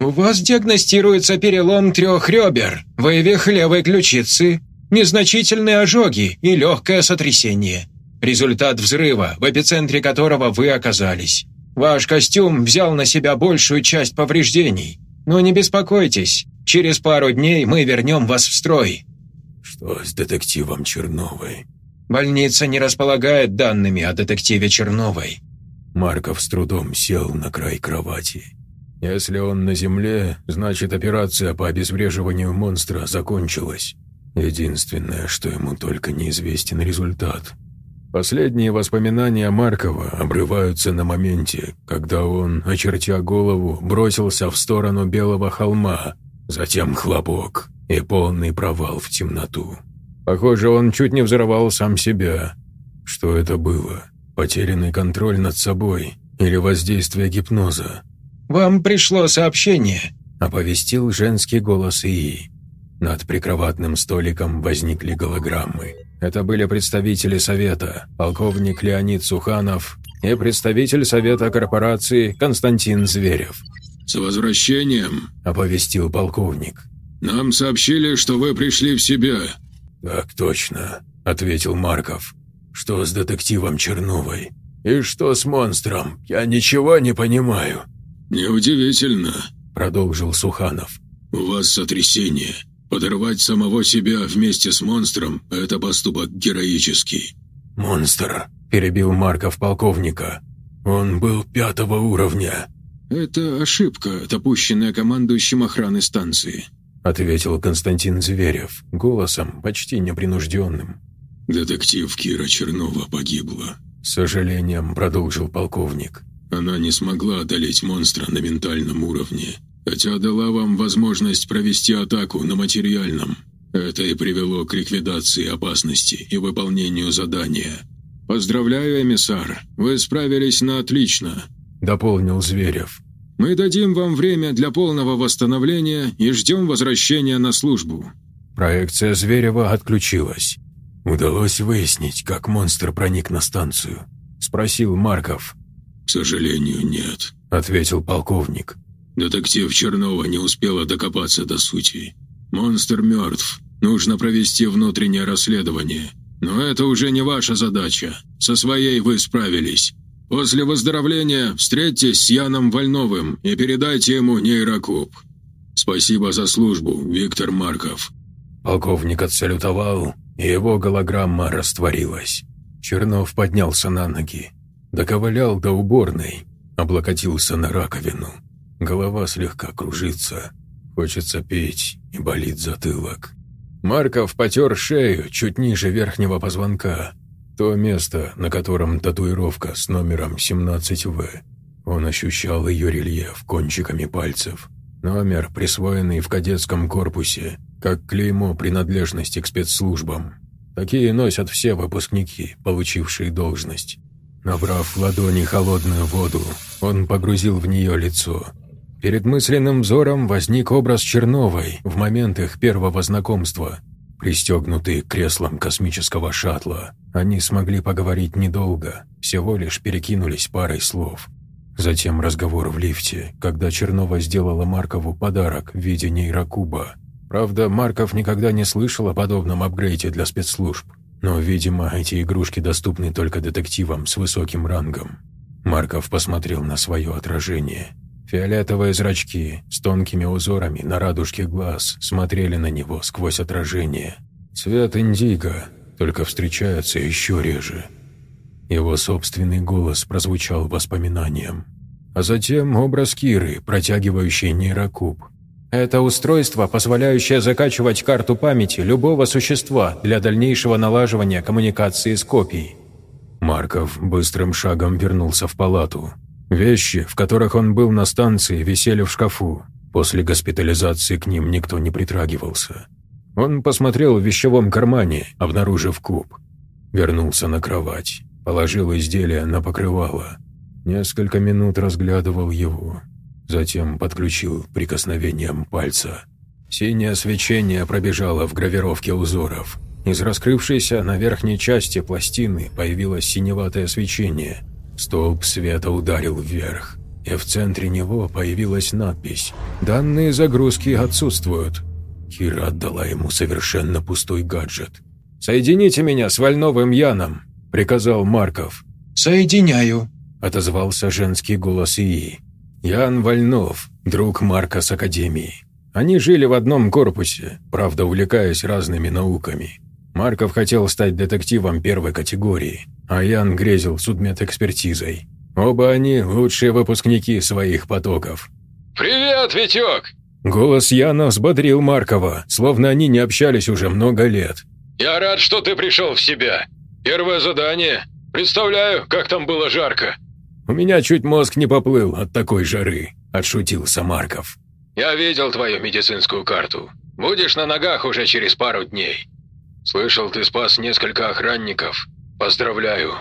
Speaker 3: «У вас диагностируется перелом трех ребер, вывих левой ключицы, незначительные ожоги и легкое сотрясение. Результат взрыва, в эпицентре которого вы оказались. Ваш костюм взял на себя большую часть повреждений. Но не беспокойтесь, через пару дней мы вернем вас в строй».
Speaker 1: «Что с детективом Черновой?»
Speaker 3: «Больница не располагает данными о детективе Черновой.
Speaker 1: Марков с трудом сел на край кровати. Если он на земле, значит операция по обезвреживанию монстра закончилась. Единственное, что ему только неизвестен результат. Последние воспоминания Маркова обрываются на моменте, когда он, очертя голову, бросился в сторону белого холма, затем хлопок и полный провал в темноту. Похоже, он чуть не взорвал сам себя. Что это было? Потерянный контроль над собой или воздействие гипноза.
Speaker 3: «Вам пришло сообщение», –
Speaker 1: оповестил женский голос ИИ. Над прикроватным столиком возникли голограммы. Это были представители Совета, полковник Леонид Суханов и представитель Совета корпорации Константин Зверев.
Speaker 2: «С возвращением», –
Speaker 1: оповестил полковник.
Speaker 2: «Нам сообщили, что вы пришли в себя».
Speaker 1: «Так точно», – ответил Марков. Что с детективом Черновой? И что с монстром? Я ничего не понимаю».
Speaker 2: «Неудивительно», –
Speaker 1: продолжил Суханов.
Speaker 2: «У вас сотрясение. Подорвать самого себя вместе с монстром – это поступок героический».
Speaker 1: «Монстр», – перебил Марков полковника. «Он был пятого уровня».
Speaker 2: «Это ошибка, допущенная командующим охраны станции», –
Speaker 1: ответил Константин Зверев, голосом почти непринужденным.
Speaker 2: «Детектив Кира Чернова погибла», –
Speaker 1: с сожалением продолжил полковник.
Speaker 2: «Она не смогла одолеть монстра на ментальном уровне, хотя дала вам возможность провести атаку на материальном. Это и привело к ликвидации опасности и выполнению задания. Поздравляю, эмиссар, вы справились на отлично», –
Speaker 1: дополнил Зверев.
Speaker 2: «Мы дадим вам время для полного восстановления и ждем возвращения на службу».
Speaker 1: Проекция Зверева отключилась. «Удалось выяснить, как монстр проник на станцию?» – спросил Марков.
Speaker 2: «К сожалению, нет», –
Speaker 1: ответил полковник.
Speaker 2: «Детектив Чернова не успела докопаться до сути. Монстр мертв. Нужно провести внутреннее расследование. Но это уже не ваша задача. Со своей вы справились. После выздоровления встретьтесь с Яном Вольновым и передайте ему нейрокуб. Спасибо за службу, Виктор Марков».
Speaker 1: Полковник отсалютовал его голограмма растворилась. Чернов поднялся на ноги, доковылял до уборной, облокотился на раковину. Голова слегка кружится, хочется пить и болит затылок. Марков потер шею чуть ниже верхнего позвонка. То место, на котором татуировка с номером 17В. Он ощущал ее рельеф кончиками пальцев. Номер, присвоенный в кадетском корпусе, как клеймо принадлежности к спецслужбам. Такие носят все выпускники, получившие должность. Набрав в ладони холодную воду, он погрузил в нее лицо. Перед мысленным взором возник образ Черновой в момент их первого знакомства. Пристегнутые к креслам космического шаттла, они смогли поговорить недолго, всего лишь перекинулись парой слов. Затем разговор в лифте, когда Чернова сделала Маркову подарок в виде нейрокуба. Правда, Марков никогда не слышал о подобном апгрейде для спецслужб. Но, видимо, эти игрушки доступны только детективам с высоким рангом. Марков посмотрел на свое отражение. Фиолетовые зрачки с тонкими узорами на радужке глаз смотрели на него сквозь отражение. Цвет индиго, только встречается еще реже. Его собственный голос прозвучал воспоминанием. А затем образ Киры, протягивающий нейрокуб. Это устройство, позволяющее закачивать карту памяти любого существа для дальнейшего налаживания коммуникации с копией. Марков быстрым шагом вернулся в палату. Вещи, в которых он был на станции, висели в шкафу. После госпитализации к ним никто не притрагивался. Он посмотрел в вещевом кармане, обнаружив куб. Вернулся на кровать, положил изделие на покрывало. Несколько минут разглядывал его, затем подключил прикосновением пальца. Синее свечение пробежало в гравировке узоров. Из раскрывшейся на верхней части пластины появилось синеватое свечение. Столб света ударил вверх, и в центре него появилась надпись «Данные загрузки отсутствуют». Кира отдала ему совершенно пустой гаджет. «Соедините меня с Вольновым Яном», – приказал Марков.
Speaker 4: «Соединяю», –
Speaker 1: отозвался женский голос ИИ. Ян Вольнов, друг Марка с Академии. Они жили в одном корпусе, правда увлекаясь разными науками. Марков хотел стать детективом первой категории, а Ян грезил судмедэкспертизой. Оба они лучшие выпускники своих потоков.
Speaker 2: «Привет, Витек!»
Speaker 1: Голос Яна взбодрил Маркова, словно они не общались уже много лет.
Speaker 2: «Я рад, что ты пришел в себя. Первое задание. Представляю, как там было жарко».
Speaker 1: «У меня чуть мозг не поплыл от такой жары», – отшутился Марков.
Speaker 2: «Я видел твою медицинскую карту. Будешь на ногах уже через пару дней. Слышал, ты спас несколько охранников. Поздравляю».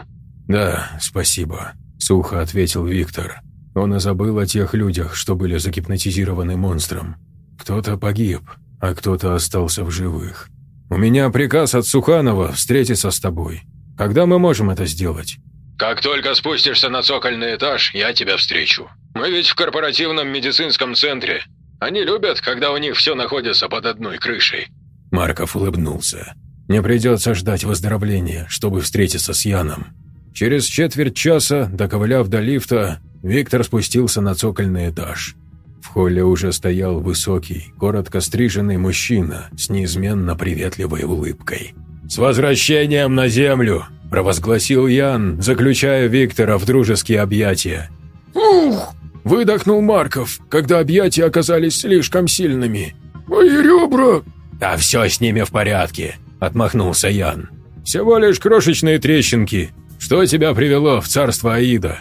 Speaker 1: «Да, спасибо», – сухо ответил Виктор. Он и забыл о тех людях, что были загипнотизированы монстром. Кто-то погиб, а кто-то остался в живых. «У меня приказ от Суханова встретиться с тобой. Когда мы можем это сделать?»
Speaker 2: «Как только спустишься на цокольный этаж, я тебя встречу. Мы ведь в корпоративном медицинском центре. Они любят, когда у них все находится под одной крышей».
Speaker 1: Марков улыбнулся. «Не придется ждать выздоровления, чтобы встретиться с Яном». Через четверть часа, доковыляв до лифта, Виктор спустился на цокольный этаж. В холле уже стоял высокий, коротко стриженный мужчина с неизменно приветливой улыбкой. «С возвращением на землю!» – провозгласил Ян, заключая Виктора в дружеские объятия.
Speaker 4: «Ух!»
Speaker 1: – выдохнул Марков, когда объятия оказались слишком сильными.
Speaker 4: «Мои ребра!»
Speaker 1: «Да все с ними в порядке», – отмахнулся Ян. «Всего лишь крошечные трещинки. Что тебя привело в царство Аида?»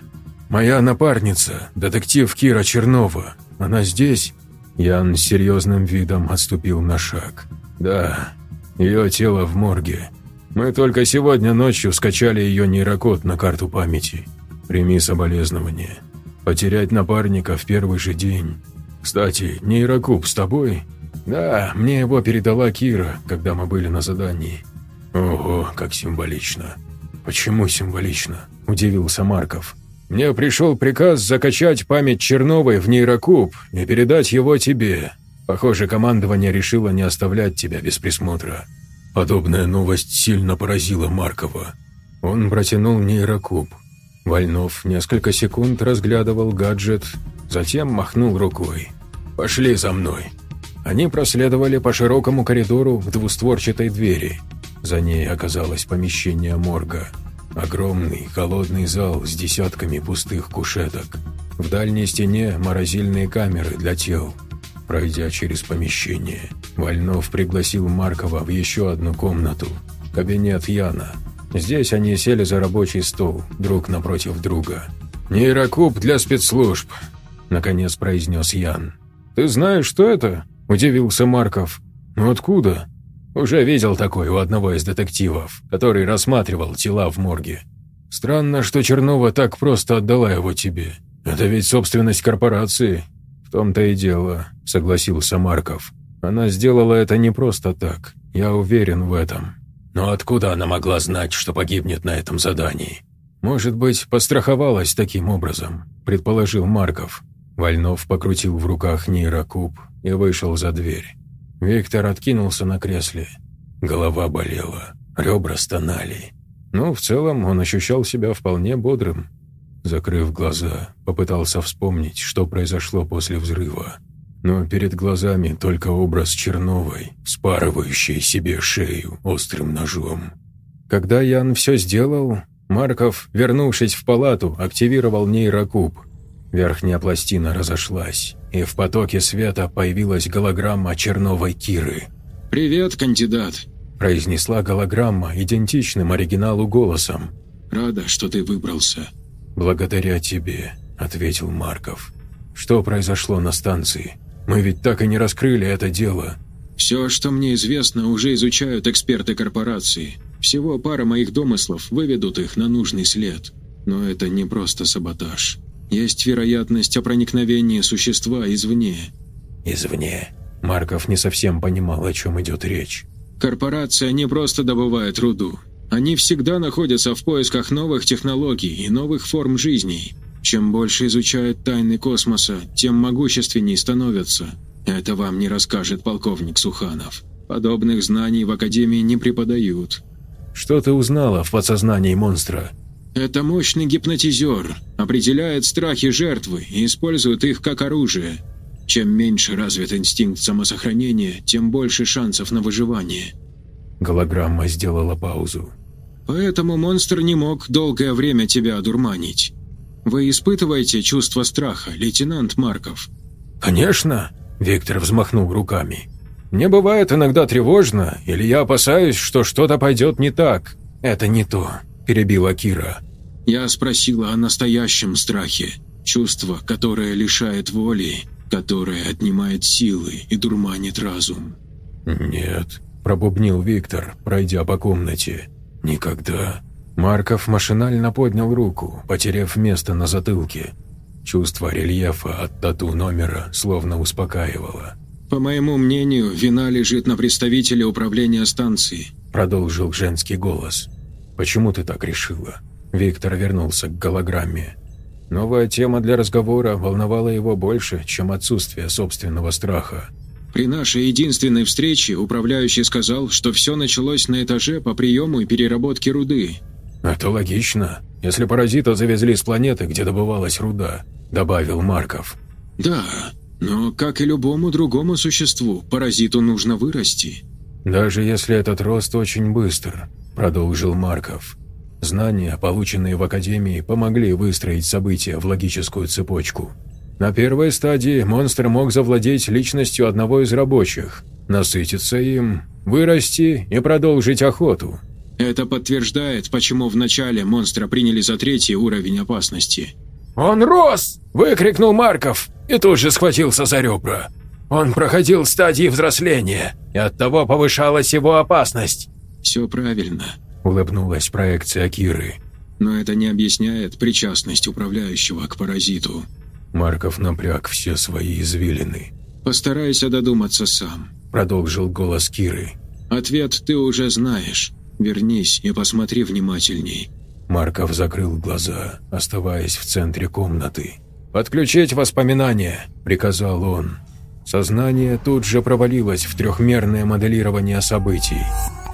Speaker 1: «Моя напарница, детектив Кира Чернова. Она здесь?» Ян с серьезным видом отступил на шаг. «Да, ее тело в морге. Мы только сегодня ночью скачали ее нейрокод на карту памяти. Прими соболезнования. Потерять напарника в первый же день. Кстати, нейрокуб с тобой?» «Да, мне его передала Кира, когда мы были на задании». «Ого, как символично». «Почему символично?» – удивился Марков. Мне пришел приказ закачать память Черновой в нейрокуб и передать его тебе. Похоже, командование решило не оставлять тебя без присмотра. Подобная новость сильно поразила Маркова. Он протянул нейрокуб. Вольнов несколько секунд разглядывал гаджет, затем махнул рукой. «Пошли за мной». Они проследовали по широкому коридору к двустворчатой двери. За ней оказалось помещение морга – Огромный, холодный зал с десятками пустых кушеток. В дальней стене морозильные камеры для тел. Пройдя через помещение, Вольнов пригласил Маркова в еще одну комнату. Кабинет Яна.
Speaker 3: Здесь они сели за рабочий стол, друг напротив друга. «Нейрокуб для спецслужб», — наконец произнес Ян. «Ты знаешь, что это?» – удивился Марков. «Ну откуда?» «Уже видел такой у одного из детективов, который рассматривал тела в морге. Странно, что Чернова так просто отдала его тебе. Это ведь собственность корпорации». «В том-то и дело», – согласился Марков. «Она сделала это не просто так. Я уверен в этом». «Но откуда она могла знать, что погибнет на этом задании?» «Может быть, постраховалась таким образом», – предположил Марков. Вольнов покрутил в руках нейрокуб и вышел за дверь. Виктор откинулся на кресле. Голова болела, ребра стонали. Но в целом он ощущал себя вполне бодрым. Закрыв глаза, попытался вспомнить, что произошло после взрыва. Но перед глазами только образ Черновой, спарывающей себе шею острым ножом. Когда Ян все сделал, Марков, вернувшись в палату, активировал нейрокуб – Верхняя пластина разошлась, и в потоке света появилась голограмма Черновой Киры.
Speaker 5: «Привет, кандидат», –
Speaker 3: произнесла голограмма идентичным оригиналу голосом.
Speaker 5: «Рада, что ты выбрался».
Speaker 3: «Благодаря тебе», – ответил Марков. «Что произошло на станции? Мы ведь так и не раскрыли это дело».
Speaker 5: «Все, что мне известно, уже изучают эксперты корпорации. Всего пара моих домыслов выведут их на нужный след. Но это не просто саботаж. Есть вероятность о проникновении существа извне».
Speaker 3: «Извне?» Марков не совсем понимал, о чем идет речь.
Speaker 5: «Корпорация не просто добывает руду. Они всегда находятся в поисках новых технологий и новых форм жизни. Чем больше изучают тайны космоса, тем могущественнее становятся. Это вам не расскажет полковник Суханов. Подобных знаний в Академии не преподают».
Speaker 3: «Что ты узнала в подсознании монстра?»
Speaker 5: Это мощный гипнотизер, определяет страхи жертвы и использует их как оружие. Чем меньше развит инстинкт самосохранения, тем больше шансов на выживание.
Speaker 3: Голограмма сделала паузу.
Speaker 5: Поэтому монстр не мог долгое время тебя одурманить. Вы испытываете чувство страха, лейтенант Марков?
Speaker 3: Конечно, Виктор взмахнул руками. Мне бывает иногда тревожно, или я опасаюсь, что что-то пойдет не так. Это не то, перебила Кира.
Speaker 5: Я спросила о настоящем страхе, чувство, которое лишает воли, которое отнимает силы и дурманит разум.
Speaker 3: «Нет», – пробубнил Виктор, пройдя по комнате. «Никогда». Марков машинально поднял руку, потеряв место на затылке. Чувство рельефа от тату номера словно успокаивало.
Speaker 5: «По моему мнению, вина лежит на представителе управления станции», –
Speaker 3: продолжил женский голос. «Почему ты так решила?» Виктор вернулся к голограмме. Новая тема для разговора волновала его больше, чем отсутствие собственного страха.
Speaker 5: «При нашей единственной встрече управляющий сказал, что все началось на этаже по приему и переработке руды».
Speaker 3: «Это логично, если паразита завезли с планеты, где добывалась руда», – добавил Марков.
Speaker 5: «Да, но, как и любому другому существу, паразиту нужно вырасти».
Speaker 3: «Даже если этот рост очень быстр», – продолжил Марков. Знания, полученные в Академии, помогли выстроить события в логическую цепочку. На первой стадии монстр мог завладеть личностью одного из рабочих, насытиться им, вырасти и продолжить охоту.
Speaker 5: Это подтверждает, почему вначале монстра приняли за третий уровень опасности.
Speaker 3: «Он рос!» – выкрикнул Марков и тут же схватился за ребра. Он проходил стадии взросления, и оттого повышалась его опасность.
Speaker 5: «Все правильно»,
Speaker 3: улыбнулась проекция Киры.
Speaker 5: «Но это не объясняет причастность управляющего к паразиту».
Speaker 3: Марков напряг все свои извилины.
Speaker 5: «Постарайся додуматься сам», –
Speaker 3: продолжил голос Киры.
Speaker 5: «Ответ ты уже знаешь. Вернись и посмотри внимательней».
Speaker 3: Марков закрыл глаза, оставаясь в центре комнаты. «Подключить воспоминания», – приказал он. Сознание тут же провалилось в трехмерное моделирование событий.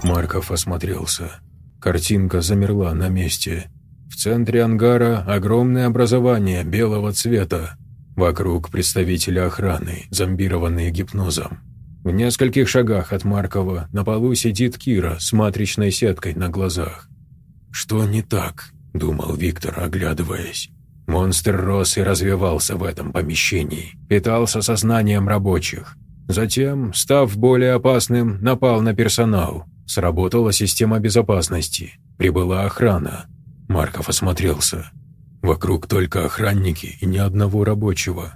Speaker 3: Марков осмотрелся. Картинка замерла на месте. В центре ангара огромное образование белого цвета. Вокруг представители охраны, зомбированные гипнозом. В нескольких шагах от Маркова на полу сидит Кира с матричной сеткой на глазах. «Что не так?» – думал Виктор, оглядываясь. Монстр рос и развивался в этом помещении, питался сознанием рабочих. Затем, став более опасным, напал на персонал, Сработала система безопасности.
Speaker 1: Прибыла охрана. Марков осмотрелся. Вокруг только охранники и ни одного рабочего.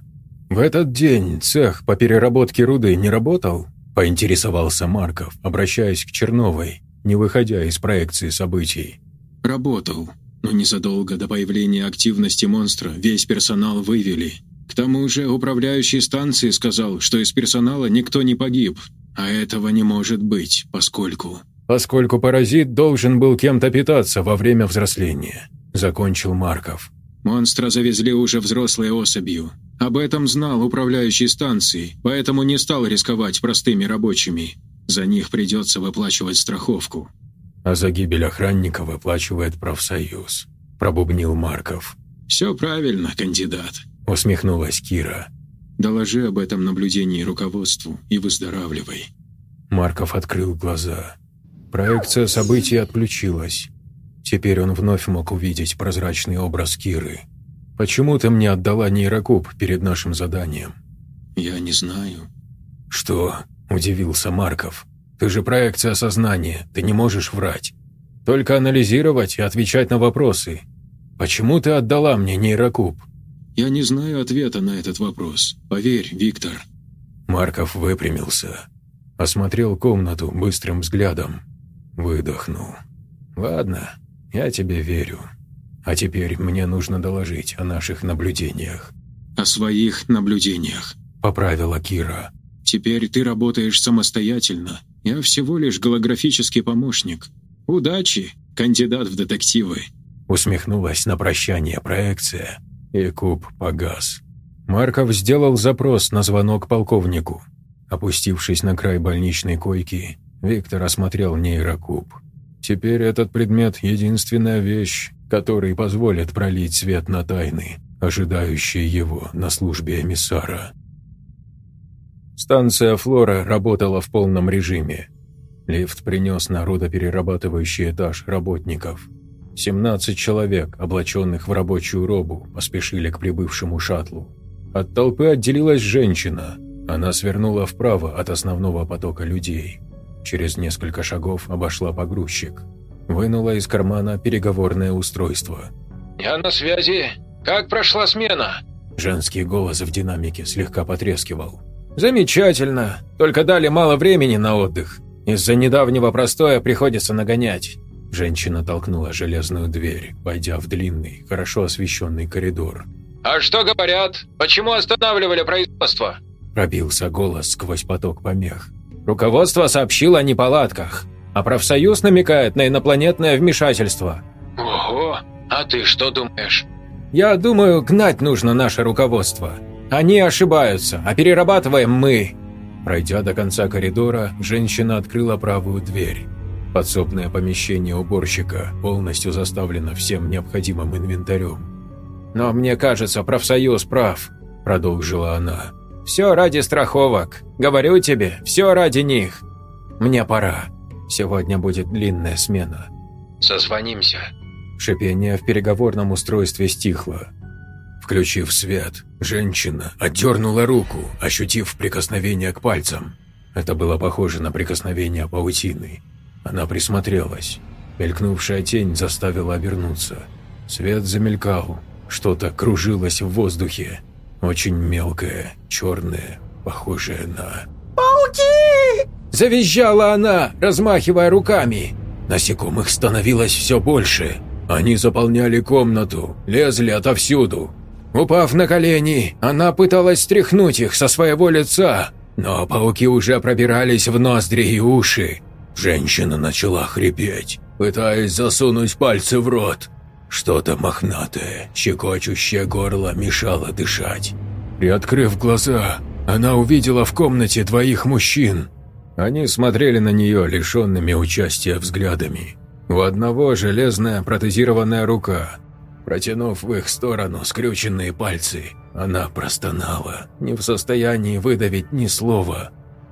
Speaker 1: В этот день цех по переработке руды не работал? Поинтересовался Марков, обращаясь к Черновой, не выходя из проекции событий.
Speaker 5: Работал, но незадолго до появления активности монстра весь персонал вывели. К тому же управляющий станции сказал, что из персонала никто не погиб, а этого не может быть, поскольку...
Speaker 1: Поскольку паразит должен был кем-то питаться во время взросления, закончил Марков.
Speaker 5: Монстра завезли уже взрослой особью. Об этом знал управляющий станцией, поэтому не стал рисковать простыми рабочими. За них придется выплачивать страховку.
Speaker 1: А за гибель охранника выплачивает профсоюз, пробубнил Марков.
Speaker 5: «Все правильно, кандидат», —
Speaker 1: усмехнулась Кира.
Speaker 5: «Доложи об этом наблюдении руководству и выздоравливай».
Speaker 1: Марков открыл глаза. Проекция событий отключилась. Теперь он вновь мог увидеть прозрачный образ Киры. «Почему ты мне отдала нейрокуб перед нашим заданием?»
Speaker 5: «Я не знаю».
Speaker 1: «Что?» – удивился Марков. «Ты же проекция сознания, ты не можешь врать. Только анализировать и отвечать на вопросы. Почему ты отдала мне нейрокуб?»
Speaker 5: «Я не знаю ответа на этот вопрос. Поверь, Виктор».
Speaker 1: Марков выпрямился. Осмотрел комнату быстрым взглядом. Выдохнул. «Ладно, «Я тебе верю. А теперь мне нужно доложить о наших наблюдениях».
Speaker 5: «О своих наблюдениях», —
Speaker 1: поправила Кира.
Speaker 5: «Теперь ты работаешь самостоятельно. Я всего лишь голографический помощник. Удачи, кандидат в детективы».
Speaker 1: Усмехнулась на прощание проекция, и куб погас. Марков сделал запрос на звонок полковнику. Опустившись на край больничной койки, Виктор осмотрел нейрокуб. Теперь этот предмет – единственная вещь, который позволит пролить свет на тайны, ожидающие его на службе эмиссара. Станция «Флора» работала в полном режиме. Лифт принес на родоперерабатывающий этаж работников. 17 человек, облаченных в рабочую робу, поспешили к прибывшему шаттлу. От толпы отделилась женщина. Она свернула вправо от основного потока людей. Через несколько шагов обошла погрузчик. Вынула из кармана переговорное устройство.
Speaker 6: «Я на связи. Как прошла смена?»
Speaker 1: Женский голос в динамике слегка потрескивал.
Speaker 3: «Замечательно. Только дали мало времени на отдых. Из-за недавнего простоя приходится нагонять».
Speaker 1: Женщина толкнула железную дверь, пойдя в длинный, хорошо освещенный коридор.
Speaker 6: «А что говорят? Почему останавливали производство?»
Speaker 1: Пробился голос сквозь поток помех.
Speaker 3: Руководство сообщило о неполадках, а профсоюз намекает на инопланетное вмешательство.
Speaker 6: Ого, а ты что думаешь?
Speaker 3: Я думаю, гнать нужно наше руководство. Они ошибаются, а перерабатываем мы.
Speaker 1: Пройдя до конца коридора, женщина открыла правую дверь. Подсобное помещение уборщика полностью заставлено всем необходимым инвентарем.
Speaker 3: «Но мне кажется, профсоюз прав», – продолжила она. Все ради страховок. Говорю тебе, все ради них. Мне пора. Сегодня будет длинная смена.
Speaker 6: Созвонимся.
Speaker 1: Шипение в переговорном устройстве стихло. Включив свет, женщина отдернула руку, ощутив прикосновение к пальцам. Это было похоже на прикосновение паутины. Она присмотрелась. Мелькнувшая тень заставила обернуться. Свет замелькал, что-то кружилось в воздухе. Очень мелкая, черная, похожая на...
Speaker 3: «Пауки!» Завизжала она, размахивая руками.
Speaker 1: Насекомых становилось все больше. Они заполняли комнату, лезли отовсюду. Упав на колени, она пыталась стряхнуть их со своего лица, но пауки уже пробирались в ноздри и уши. Женщина начала хрипеть, пытаясь засунуть пальцы в рот. Что-то мохнатое, щекочущее горло мешало дышать. Приоткрыв глаза, она увидела в комнате двоих мужчин. Они смотрели на нее лишенными участия взглядами. У одного железная протезированная рука. Протянув в их сторону скрюченные пальцы, она простонала, не в состоянии выдавить ни слова.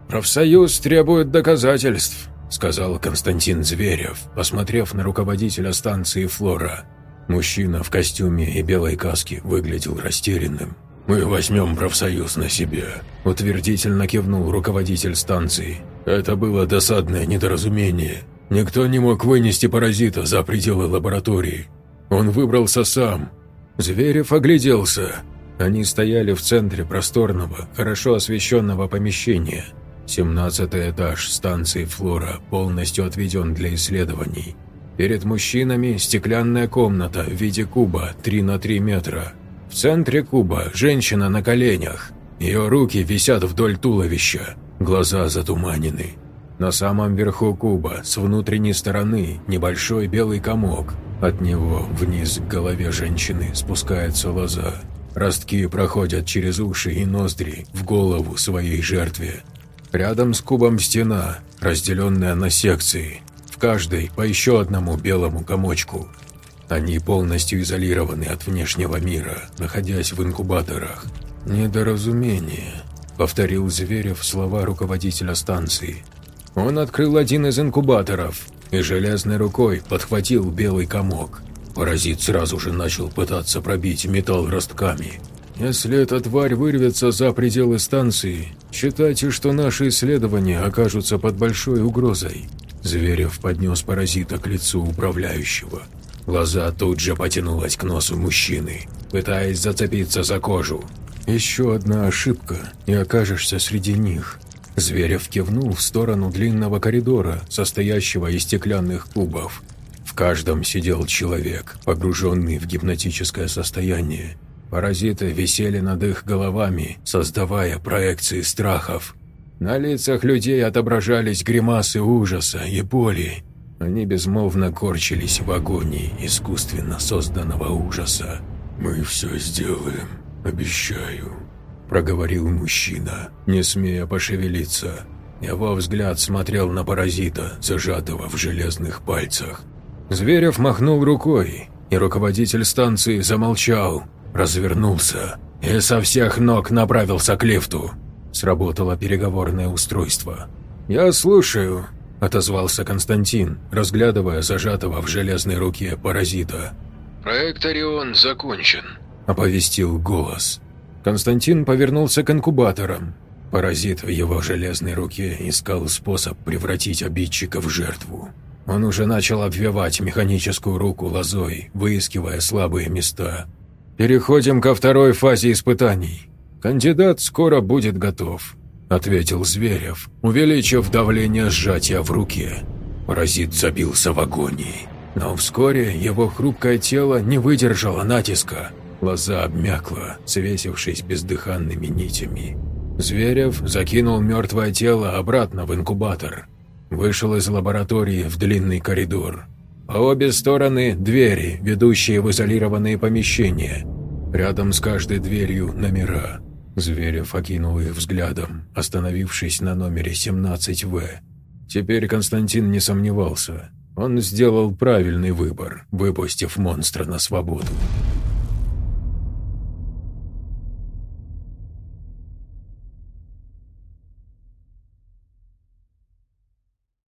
Speaker 1: «Профсоюз требует доказательств», – сказал Константин Зверев, посмотрев на руководителя станции «Флора». Мужчина в костюме и белой каске выглядел растерянным. «Мы возьмем профсоюз на себя», – утвердительно кивнул руководитель станции. «Это было досадное недоразумение. Никто не мог вынести паразита за пределы лаборатории. Он выбрался сам. Зверев огляделся. Они стояли в центре просторного, хорошо освещенного помещения. Семнадцатый этаж станции «Флора» полностью отведен для исследований. Перед мужчинами стеклянная комната в виде куба 3 на 3 метра. В центре куба женщина на коленях. Ее руки висят вдоль туловища, глаза затуманены. На самом верху куба, с внутренней стороны, небольшой белый комок. От него вниз к голове женщины спускается лоза. Ростки проходят через уши и ноздри в голову своей жертве. Рядом с кубом стена, разделенная на секции, в каждой по еще одному белому комочку. Они полностью изолированы от внешнего мира, находясь в инкубаторах. «Недоразумение», — повторил Зверев слова руководителя станции. Он открыл один из инкубаторов и железной рукой подхватил белый комок. Паразит сразу же начал пытаться пробить металл ростками. «Если эта тварь вырвется за пределы станции, считайте, что наши исследования окажутся под большой угрозой». Зверев поднес паразита к лицу управляющего. Глаза тут же потянулась к носу мужчины, пытаясь зацепиться за кожу. «Еще одна ошибка, и окажешься среди них». Зверев кивнул в сторону длинного коридора, состоящего из стеклянных кубов. В каждом сидел человек, погруженный в гипнотическое состояние. Паразиты висели над их головами, создавая проекции страхов. На лицах людей отображались гримасы ужаса и боли. Они безмолвно корчились в агонии искусственно созданного ужаса. «Мы все сделаем, обещаю», – проговорил мужчина, не смея пошевелиться. Его взгляд смотрел на паразита, зажатого в железных пальцах. Зверев махнул рукой, и руководитель станции замолчал, развернулся и со всех ног направился к лифту. Сработало переговорное устройство. «Я слушаю», – отозвался Константин, разглядывая зажатого в железной руке паразита.
Speaker 6: «Проект «Орион» закончен», –
Speaker 1: оповестил голос. Константин повернулся к инкубаторам. Паразит в его железной руке искал способ превратить обидчика в жертву. Он уже начал обвивать механическую руку лозой, выискивая слабые места. «Переходим ко второй фазе испытаний. Кандидат скоро будет готов», – ответил Зверев, увеличив давление сжатия в руке. Паразит забился в агонии. Но вскоре его хрупкое тело не выдержало натиска. Лоза обмякла, свесившись бездыханными нитями. Зверев закинул мертвое тело обратно в инкубатор. Вышел из лаборатории в длинный коридор. По обе стороны – двери, ведущие в изолированные помещения. Рядом с каждой дверью – номера. Зверев окинул их взглядом, остановившись на номере 17В. Теперь Константин не сомневался. Он сделал правильный выбор, выпустив монстра на свободу.